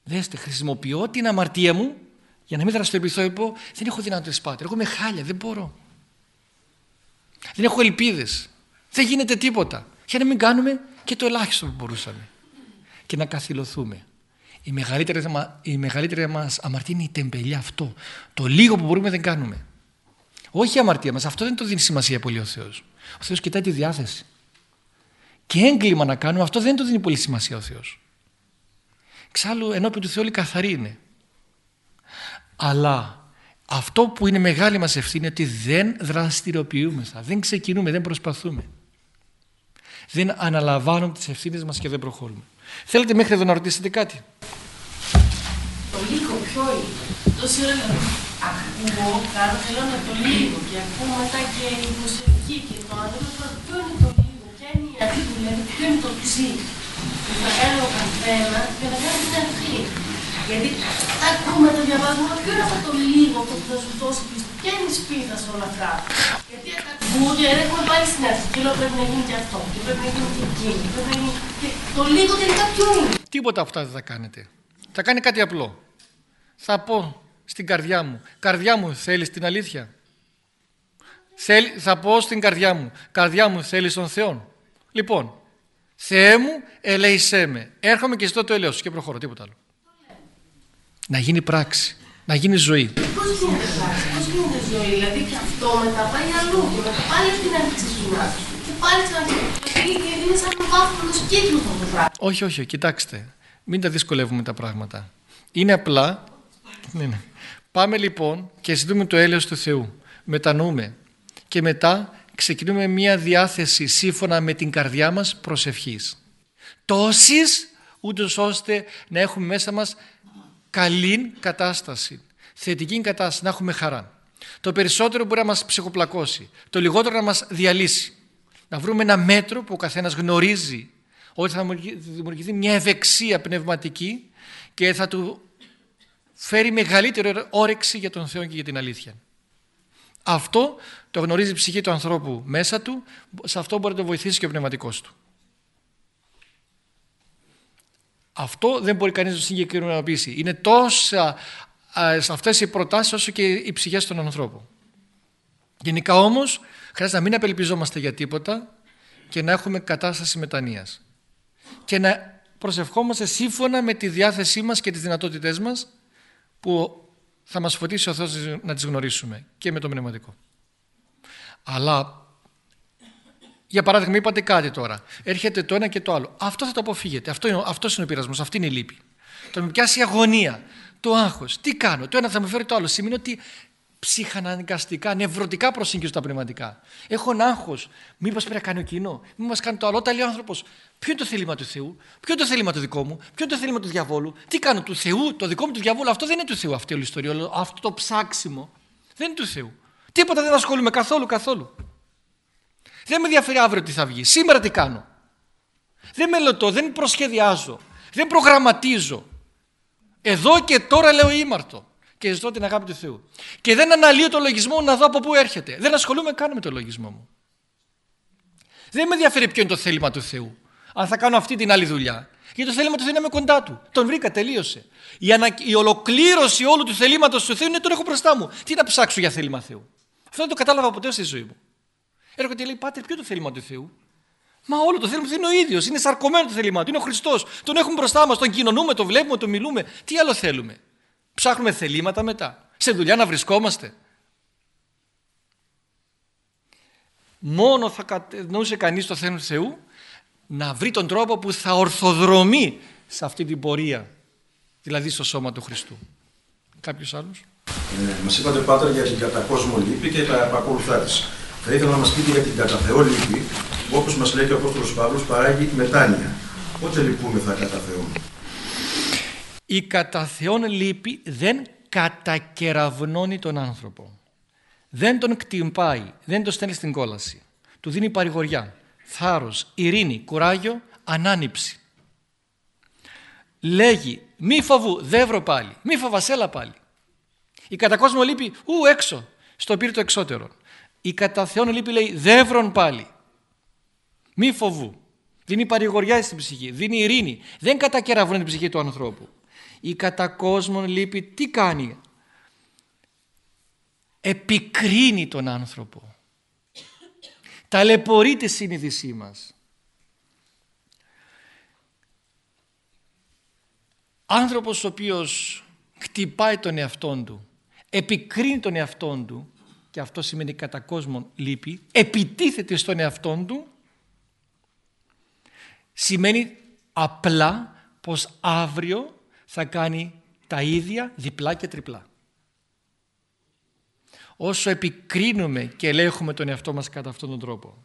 Δέστε, χρησιμοποιώ την αμαρτία μου για να μην δραστηριοποιηθώ. δεν έχω δυνατότητες πάτερ. Εγώ είμαι χάλια, δεν μπορώ. Δεν έχω ελπίδες. Δεν γίνεται τίποτα. Για να μην κάνουμε και το ελάχιστο που μπορούσαμε. Και να καθυλωθούμε. Η μεγαλύτερη, η μεγαλύτερη μας αμαρτία είναι η τεμπελιά αυτό. Το λίγο που μπορούμε δεν κάνουμε. Όχι η αμαρτία μας. Αυτό δεν το δίνει σημασία πολύ ο Θεός. Ο Θεός κοιτάει τη διάθεση. Και έγκλημα να κάνουμε αυτό δεν το δίνει πολύ σημασία ο Θεός. Εξάλλου ενώπιον του Θεού όλοι καθαροί είναι. Αλλά αυτό που είναι μεγάλη μας ευθύνη είναι ότι δεν δραστηριοποιούμεθα, δεν ξεκινούμε, δεν προσπαθούμε. Δεν αναλαμβάνουμε τις ευθύνες μας και δεν προχωρούμε. Θέλετε μέχρι εδώ να ρωτήσετε κάτι; Το λίγο ποιο είναι. Τόση ώρα ακούω, κάνω θέλω να το λίγο και ακούω μετά και η προσευχή και το άλλο. Ποιο είναι το λίγο, ποια είναι η αρχή, δηλαδή ποιο είναι το ψή που θα κάνει ο καθένας για να κάνει την αρχή. Γιατί τα ακούμε, το διαβάζουμε, ποιος είναι αυτό το λίγο που θα σου δώσει πίσω, ποια είναι η σπίθα σε όλα αυτά. Γιατί ακούω και έχουμε πάλι στην αρχή και λέω πρέπει να γίνει και αυτό, και πρέπει να γίνει και εκείνη, πρέπει να γίνει και το λίγο τελικά ποιο είναι. Τίποτα αυτά δεν θα κάνετε. Θα κάνει κάτι απλό. Θα πω στην καρδιά μου, καρδιά μου θέλεις την αλήθεια; Θέλει, θα πω στην καρδιά μου, καρδιά μου θέλεις τον Θεό. Λοιπόν, Θεέ μου, ελέησέ με. Έρχομαι και ζητώ το ελαιό σου και προχωρώ, τίποτα άλλο να γίνει πράξη, να γίνει ζωή. Πώς γίνεται πράξη, πώς γίνεται ζωή, δηλαδή και αυτό μετά πάει αλλού και μετά πάλι στην αρχή ξεκινά. Και πάλι στην αρχή, είναι σαν να βάθμο κύκλο αυτό το πράγμα. Όχι, όχι, κοιτάξτε, μην τα δυσκολεύουμε τα πράγματα. Είναι απλά, ναι, ναι. πάμε λοιπόν και ζητούμε το έλεος του Θεού, μετανοούμε και μετά ξεκινούμε μια διάθεση σύμφωνα με την καρδιά μας προσευχής. Τόσης ούτως ώστε να έχουμε μέσα μας καλή κατάσταση, θετική κατάσταση, να έχουμε χαρά. Το περισσότερο μπορεί να μας ψυχοπλακώσει, το λιγότερο να μας διαλύσει. Να βρούμε ένα μέτρο που ο καθένας γνωρίζει ότι θα δημιουργηθεί μια ευεξία πνευματική και θα του φέρει μεγαλύτερη όρεξη για τον Θεό και για την αλήθεια. Αυτό το γνωρίζει η ψυχή του ανθρώπου μέσα του, σε αυτό μπορεί να το βοηθήσει και ο πνευματικός του. Αυτό δεν μπορεί κανείς να το συγκεκριμενοποιήσει. Είναι τόσα σε αυτές οι προτάσεις όσο και οι ψυχές των ανθρώπων. Γενικά όμως χρειάζεται να μην απελπιζόμαστε για τίποτα και να έχουμε κατάσταση μετανοίας. Και να προσευχόμαστε σύμφωνα με τη διάθεσή μας και τις δυνατότητές μας που θα μας φωτίσει ο Θεός να τις γνωρίσουμε και με το πνευματικό. Αλλά για παράδειγμα, είπατε κάτι τώρα. Έρχεται το ένα και το άλλο. Αυτό θα το αποφύγετε. Αυτό είναι, αυτός είναι ο πειρασμός. Αυτή είναι η λύπη. Το με πιάσει η αγωνία, το άγχος. Τι κάνω, το ένα θα μου φέρει το άλλο. Σημαίνει ότι ψυχαναγκαστικά, νευρωτικά προσεγγίζω τα πνευματικά. Έχω ένα άγχος. Μήπως πρέπει να κάνω εκείνο, μήπως κάνει το άλλο; Όταν λέει ο άνθρωπος, ποιο είναι το θέλημα του Θεού, ποιο είναι το θέλημα του δικό μου, ποιο είναι το θέλημα του διαβόλου, τι κάνω του Θεού, το δικό μου του διαβόλου; Αυτό δεν είναι του Θεού αυτή η ιστορία. Αυτό το ψάξιμο δεν είναι του Θεού. Τίποτα δεν ασχολούμαι καθόλου καθόλου. Δεν με ενδιαφέρει αύριο τι θα βγει. Σήμερα τι κάνω. Δεν μελετώ, δεν προσχεδιάζω, δεν προγραμματίζω. Εδώ και τώρα λέω ήμαρτο και ζητώ την αγάπη του Θεού. Και δεν αναλύω το λογισμό μου να δω από πού έρχεται. Δεν ασχολούμαι καν με το λογισμό μου. Δεν με ενδιαφέρει ποιο είναι το θέλημα του Θεού. Αν θα κάνω αυτή την άλλη δουλειά. Γιατί το θέλημα του Θεού είναι κοντά του. Τον βρήκα, τελείωσε. Η, ανα... η ολοκλήρωση όλου του θελήματος του Θεού είναι τον έχω μπροστά μου. Τι να ψάξω για θέλημα Θεού. Αυτό δεν το κατάλαβα ποτέ στη ζωή μου. Έρχεται και λέει: Πάτερ, ποιο το θέλημα του Θεού; Μα όλο το θέλημα του Θεού είναι ο ίδιος. Είναι σαρκωμένο το θέλημα του. Είναι ο Χριστός. Τον έχουμε μπροστά μας. Τον κοινωνούμε, τον βλέπουμε, τον μιλούμε. Τι άλλο θέλουμε; Ψάχνουμε θελήματα μετά. Σε δουλειά να βρισκόμαστε. Μόνο θα κατενοούσε κανείς το θέλημα του Θεού να βρει τον τρόπο που θα ορθοδρομεί σε αυτή την πορεία. Δηλαδή στο σώμα του Χριστού. Κάποιος άλλος; Ε, Μας είπατε, Πάτερ, για την κατακόσμο λύπη και τα επακολουθά της. Θα ήθελα να μας πείτε για την κατά Θεό λύπη, που όπως μας λέει και ο Απόστολος Παύλος, παράγει μετάνοια. Πότε λυπούμεθα κατά Θεόν. Η κατά Θεόν λύπη δεν κατακεραυνώνει τον άνθρωπο. Δεν τον κτυμπάει, δεν τον στέλνει στην κόλαση. Του δίνει παρηγοριά, θάρρος, ειρήνη, κουράγιο, ανάνυψη. Λέγει μη φοβού, δεύρο πάλι, μη φοβασέλα πάλι. Η κατακόσμο λύπη, ου έξω, στο πύρ το εξώτερο. Η κατά Θεόν λύπη λέει δεύρον πάλι. Μη φοβού. Δίνει παρηγοριά στην ψυχή, δίνει ειρήνη. Δεν κατακεραυνώνει την ψυχή του ανθρώπου. Η κατά κόσμον λύπη τι κάνει; Επικρίνει τον άνθρωπο. Ταλαιπωρεί τη συνείδησή μας. Άνθρωπος ο οποίος χτυπάει τον εαυτόν του, επικρίνει τον εαυτόν του, και αυτό σημαίνει κατά κόσμον λύπη, επιτίθεται στον εαυτόν του, σημαίνει απλά πως αύριο θα κάνει τα ίδια διπλά και τριπλά. Όσο επικρίνουμε και ελέγχουμε τον εαυτό μας κατά αυτόν τον τρόπο,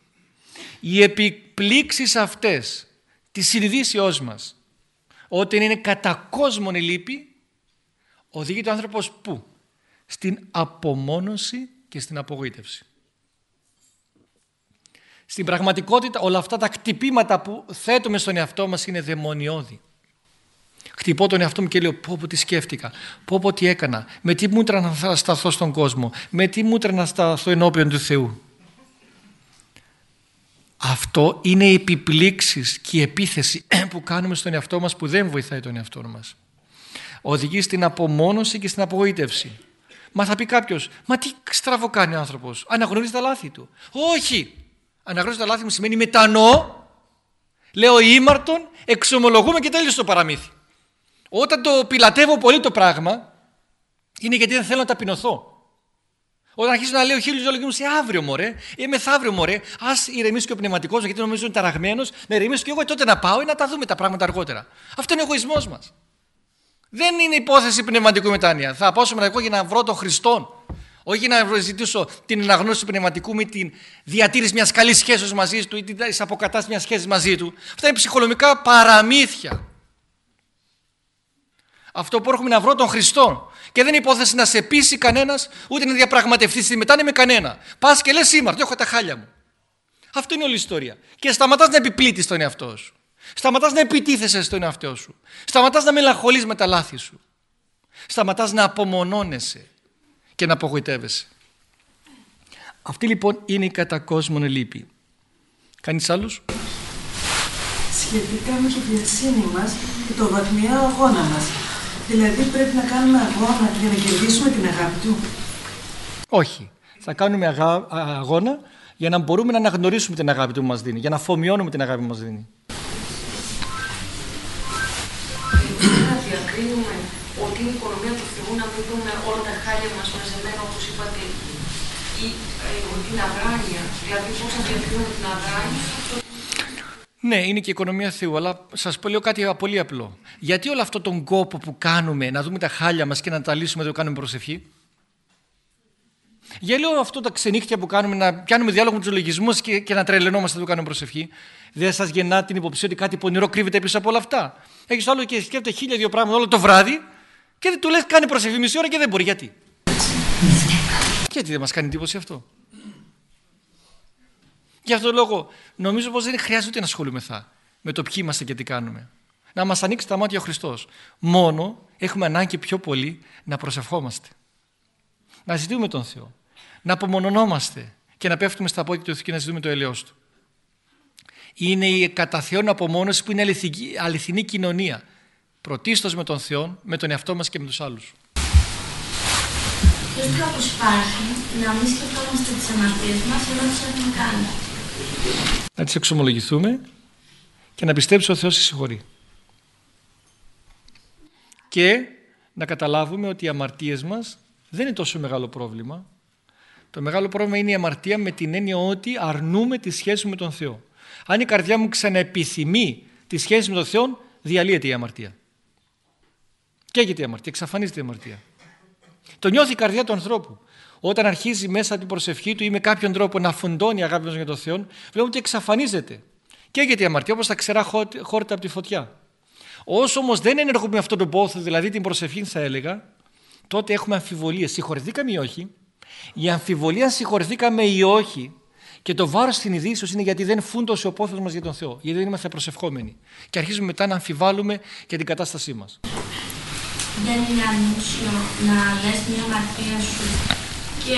οι επιπλήξεις αυτές της συνειδήσεώς μας, όταν είναι κατά κόσμον η λύπη, οδηγεί τον άνθρωπος πού; Στην απομόνωση και στην απογοήτευση. Στην πραγματικότητα όλα αυτά τα χτυπήματα που θέτουμε στον εαυτό μας είναι δαιμονιώδη. Χτυπώ τον εαυτό μου και λέω πω πω τι σκέφτηκα, πω πω τι έκανα, με τι μούτρα να σταθώ στον κόσμο, με τι μούτρα να σταθώ ενώπιον του Θεού. Αυτό είναι η επιπλήξεις και η επίθεση που κάνουμε στον εαυτό μας που δεν βοηθάει τον εαυτό μας. Οδηγεί στην απομόνωση και στην απογοήτευση. Μα θα πει κάποιος, Μα τι στραβό κάνει ο άνθρωπος, Αναγνωρίζει τα λάθη του. Όχι! Αναγνωρίζει τα λάθη μου σημαίνει μετανοώ, λέω ήμαρτον, εξομολογούμε και τέλειωσε το παραμύθι. Όταν το πιλατεύω πολύ το πράγμα, είναι γιατί δεν θέλω να ταπεινωθώ. Όταν αρχίζω να λέω χίλιους λόγου μου σε αύριο μωρέ, ή μεθαύριο μωρέ, ας ηρεμήσει και ο πνευματικός, γιατί νομίζω είναι ταραγμένος, να ηρεμήσω και εγώ τότε να πάω ή να τα δούμε τα πράγματα αργότερα. Αυτό είναι ο εγωισμός μας. Δεν είναι υπόθεση πνευματικού μετάνοια. Θα πάω στο πνευματικό για να βρω τον Χριστό. Όχι να ζητήσω την αναγνώριση του πνευματικού με την διατήρηση μιας καλής σχέσης μαζί του ή την αποκατάστασης μιας σχέσης μαζί του. Αυτά είναι ψυχολογικά παραμύθια. Αυτό που έρχομαι να βρω τον Χριστό. Και δεν είναι υπόθεση να σε πείσει κανένας, ούτε να διαπραγματευτείς τη μετάνοια με κανένα. Πας και λες σήμερα, έχω τα χάλια μου. Αυτό είναι όλη η ιστορία. Και σταματάς να επιπλήττεις τον εαυτό σου. Σταματάς να επιτίθεσαι στον εαυτό σου. Σταματάς να μελαγχολείς με τα λάθη σου. Σταματάς να απομονώνεσαι και να απογοητεύεσαι. Αυτή λοιπόν είναι η κατά κόσμον λύπη. Κανείς άλλος; Σχετικά με τη βιασύνη μας και το βαθμιαίο αγώνα μας. Δηλαδή πρέπει να κάνουμε αγώνα για να κερδίσουμε την αγάπη του. Όχι. Θα κάνουμε αγώνα για να μπορούμε να αναγνωρίσουμε την αγάπη του που μας δίνει, για να αφομοιώνουμε την αγάπη που μας δίνει. Ότι είναι η οικονομία του Θεού, να μην δούμε όλα τα χάλια μας μαζεμένα, όπως είπατε, ή ε, την αδράνεια, δηλαδή πώς να διατηρούμε την αδράνεια, ναι, είναι και η οικονομία Θεού, αλλά σας πω λέω κάτι πολύ απλό. Γιατί όλο αυτό τον κόπο που κάνουμε να δούμε τα χάλια μας και να τα λύσουμε, δεν το κάνουμε προσευχή; Για λέω αυτό τα ξενύχτια που κάνουμε, να πιάνουμε διάλογο με τους λογισμούς και, και να τρελαινόμαστε, δεν το κάνουμε προσευχή. Δεν σας γεννά την υποψία ότι κάτι πονηρό κρύβεται πίσω από όλα αυτά. Έχεις άλλο και σκέφτεται χίλια δύο πράγματα όλο το βράδυ και του λες: Κάνει προσευχή μισή ώρα και δεν μπορεί. Γιατί; Γιατί δεν μας κάνει εντύπωση αυτό; Γι' αυτόν τον λόγο νομίζω πως δεν χρειάζεται να ασχολούμεθα με το ποιοι είμαστε και τι κάνουμε. Να μας ανοίξει τα μάτια ο Χριστός. Μόνο έχουμε ανάγκη πιο πολύ να προσευχόμαστε. Να ζητούμε τον Θεό. Να απομονωνόμαστε και να πέφτουμε στα πόδια του Θεού και να ζητούμε το ελαιός Του. Είναι η κατά Θεόν απομόνωση που είναι αληθινή, αληθινή κοινωνία. Πρωτίστως με τον Θεό, με τον εαυτό μας και με τους άλλους. Ποιος τρόπος υπάρχει να μην σκεφτόμαστε τις αμαρτίες μας ενώ τις έχουμε κάνει να τις εξομολογηθούμε και να πιστέψουμε ο Θεός σε συγχωρεί. Και να καταλάβουμε ότι οι αμαρτίες μας δεν είναι τόσο μεγάλο πρόβλημα. Το μεγάλο πρόβλημα είναι η αμαρτία με την έννοια ότι αρνούμε τη σχέση με τον Θεό. Αν η καρδιά μου ξαναεπιθυμεί τη σχέση με τον Θεό, διαλύεται η αμαρτία. Καίγεται η αμαρτία, εξαφανίζεται η αμαρτία. Το νιώθει η καρδιά του ανθρώπου. Όταν αρχίζει μέσα την προσευχή του ή με κάποιον τρόπο να φουντώνει αγάπη μας για τον Θεό, βλέπουμε ότι εξαφανίζεται. Και γιατί η αμαρτία όπως τα ξερά χόρτα από τη φωτιά. Όσο όμως δεν ενεργούμε αυτόν τον πόθο, δηλαδή την προσευχή θα έλεγα, τότε έχουμε αμφιβολίες. Συγχωρηθήκαμε ή όχι; Η αμφιβολία συγχωρηθήκαμε ή όχι και το βάρος στην ειδήσεω είναι γιατί δεν φούντωσε ο πόθος μας για τον Θεό, γιατί δεν είμαστε προσευχόμενοι. Και αρχίζουμε μετά να αμφιβάλλουμε για την κατάστασή μας. Δεν είναι ανούσιο να λες μια αμαρτία σου και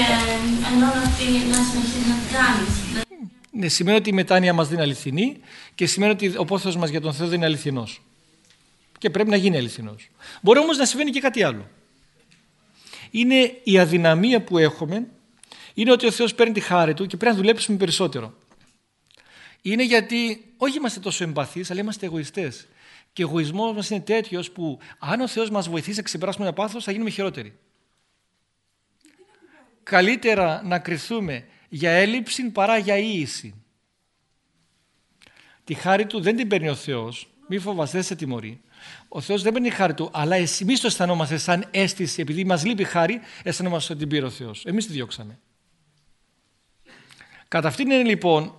ενώ αυτή να συνεχίσεις να κάνεις. Ναι, σημαίνει ότι η μετάνοια μας δεν είναι αληθινή και σημαίνει ότι ο πόθος μας για τον Θεό δεν είναι αληθινός. Και πρέπει να γίνει αληθινός. Μπορεί όμως να συμβαίνει και κάτι άλλο. Είναι η αδυναμία που έχουμε, είναι ότι ο Θεός παίρνει τη χάρη Του και πρέπει να δουλέψουμε περισσότερο. Είναι γιατί όχι είμαστε τόσο εμπαθείς, αλλά είμαστε εγωιστές. Και ο εγωισμός μας είναι τέτοιος που αν ο Θεός μας βοηθήσει να ξεπεράσουμε ένα πάθος θα γίνουμε χειρότεροι καλύτερα να κριθούμε για έλλειψη παρά για ίηση. Τη χάρη του δεν την παίρνει ο Θεός, μη φοβάστε, δεν σε τιμωρεί. Ο Θεός δεν παίρνει χάρη του, αλλά εμείς το αισθανόμαστε σαν αίσθηση, επειδή μας λείπει χάρη, αισθανόμαστε ότι την πήρε ο Θεός. Εμείς τη διώξαμε. Κατά αυτήν είναι λοιπόν,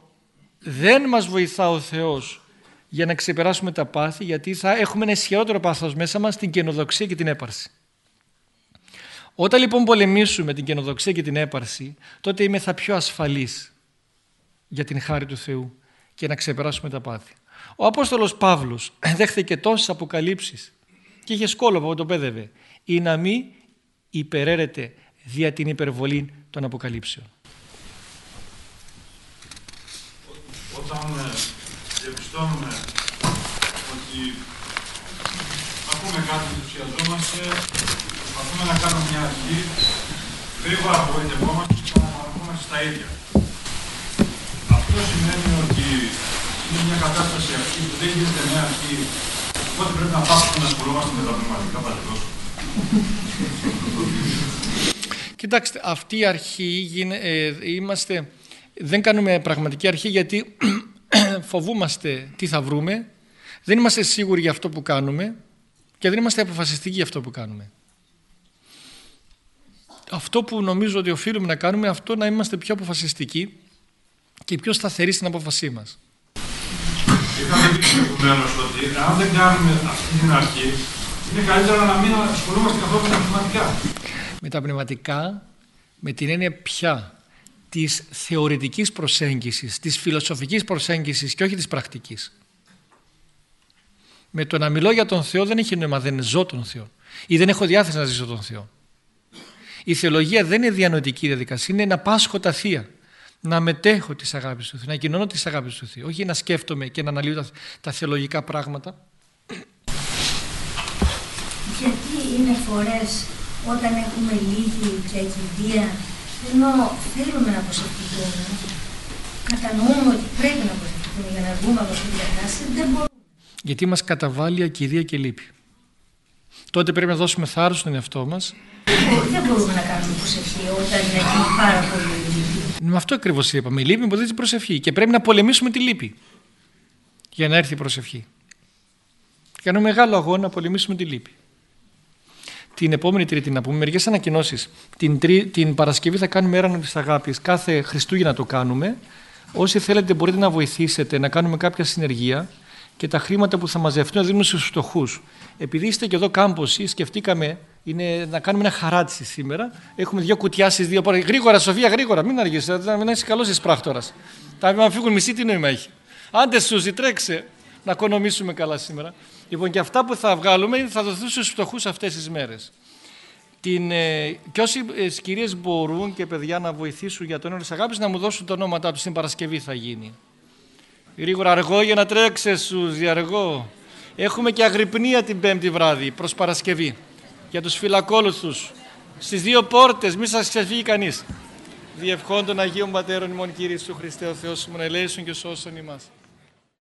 δεν μας βοηθά ο Θεός για να ξεπεράσουμε τα πάθη, γιατί θα έχουμε ένα ισχυρότερο πάθος μέσα μας, την καινοδοξία και την έπαρση. Όταν λοιπόν πολεμήσουμε την καινοδοξία και την έπαρση, τότε είμαι θα πιο ασφαλής για την χάρη του Θεού και να ξεπεράσουμε τα πάθη. Ο Απόστολος Παύλος δέχθηκε τόσες αποκαλύψεις και είχε σκόλοπο που το πέδευε ή να μην υπεραίρεται δια την υπερβολή των αποκαλύψεων. Όταν ε, διαπιστώνουμε ότι ακούμε κάτι, ενθουσιαζόμαστε, προσπαθούμε να κάνουμε μια αρχή, γρήγορα απογοητευόμαστε και ξαναπαραχόμαστε στα ίδια. Αυτό σημαίνει ότι είναι μια κατάσταση αυτή που δεν γίνεται μια αρχή, οπότε πρέπει να πάψουμε να ασχολούμαστε με τα πνευματικά παντελώς. Κοιτάξτε, αυτή η αρχή ε, είμαστε, δεν κάνουμε πραγματική αρχή γιατί φοβούμαστε τι θα βρούμε, δεν είμαστε σίγουροι για αυτό που κάνουμε και δεν είμαστε αποφασιστικοί για αυτό που κάνουμε αυτό που νομίζω ότι οφείλουμε να κάνουμε αυτό να είμαστε πιο αποφασιστικοί και πιο σταθεροί στην απόφασή μας. Είχαμε πει προηγουμένως ότι αν δεν κάνουμε αυτή την αρχή, είναι καλύτερα να μην ασχολούμαστε καθόλου με τα πνευματικά. Με τα πνευματικά, με την έννοια πια της θεωρητικής προσέγγισης, της φιλοσοφικής προσέγγισης και όχι της πρακτικής. Με το να μιλώ για τον Θεό δεν έχει νόημα, δεν ζω τον Θεό ή δεν έχω διάθεση να ζήσω τον Θεό. Η θεολογία δεν είναι διανοητική διαδικασία, είναι να πάσχω τα θεία. Να μετέχω τις αγάπης του Θεού, να κοινώνω τις αγάπης του Θεού. Όχι να σκέφτομαι και να αναλύω τα, τα θεολογικά πράγματα. Γιατί είναι φορές όταν έχουμε λίγη και ακιδεία, ενώ θέλουμε να προσευχηθούμε, κατανοούμε ότι πρέπει να προσευχηθούμε για να βγούμε από αυτή την κατάσταση, δεν μπορούμε. Γιατί μας καταβάλει ακιδεία και λύπη. τότε πρέπει να δώσουμε θάρρος στον εαυτό μας. Δεν μπορούμε να κάνουμε προσευχή όταν είναι πάρα πολύ λύπη. Με αυτό ακριβώς είπαμε. Η λύπη μπορεί την προσευχή και πρέπει να πολεμήσουμε τη λύπη για να έρθει η προσευχή. Κάνω μεγάλο αγώνα να πολεμήσουμε τη λύπη. Την επόμενη Τρίτη να πούμε μερικές ανακοινώσεις. Την, την Παρασκευή θα κάνουμε έρανο της αγάπης. Κάθε Χριστούγεννα το κάνουμε. Όσοι θέλετε μπορείτε να βοηθήσετε να κάνουμε κάποια συνεργεία και τα χρήματα που θα μαζευτούν να δίνουμε στους φτωχούς. Επειδή είστε και εδώ κάμποση, σκεφτήκαμε είναι να κάνουμε ένα χαράτσι σήμερα. Έχουμε δύο κουτιά στις δύο πόρτε. Γρήγορα, Σοφία, γρήγορα, μην αργήσει. Να μην είσαι καλός εισπράκτορα. Τα φύγουν μισή, τι νόημα έχει. Άντε, Σούζη, τρέξε να οικονομήσουμε καλά σήμερα. Λοιπόν, και αυτά που θα βγάλουμε θα δοθούν στους φτωχούς αυτές τις μέρες. Την, ε, και όσοι ε, κυρίες μπορούν και παιδιά να βοηθήσουν για τον όρο της αγάπης, να μου δώσουν το ονόματά τους. Στην Παρασκευή θα γίνει. Γρήγορα, αργό για να τρέξε, Σούζη, αργό. Έχουμε και αγρυπνία την Πέμπτη βράδυ προς Παρασκευή για τους φυλακόλουθους στις δύο πόρτες, μη σας ξεφύγει κανείς. Διευχών των Αγίων Πατέρων ημών Κύριε Χριστέ ο Θεός μου να ελέησουν και σώσον ημάς.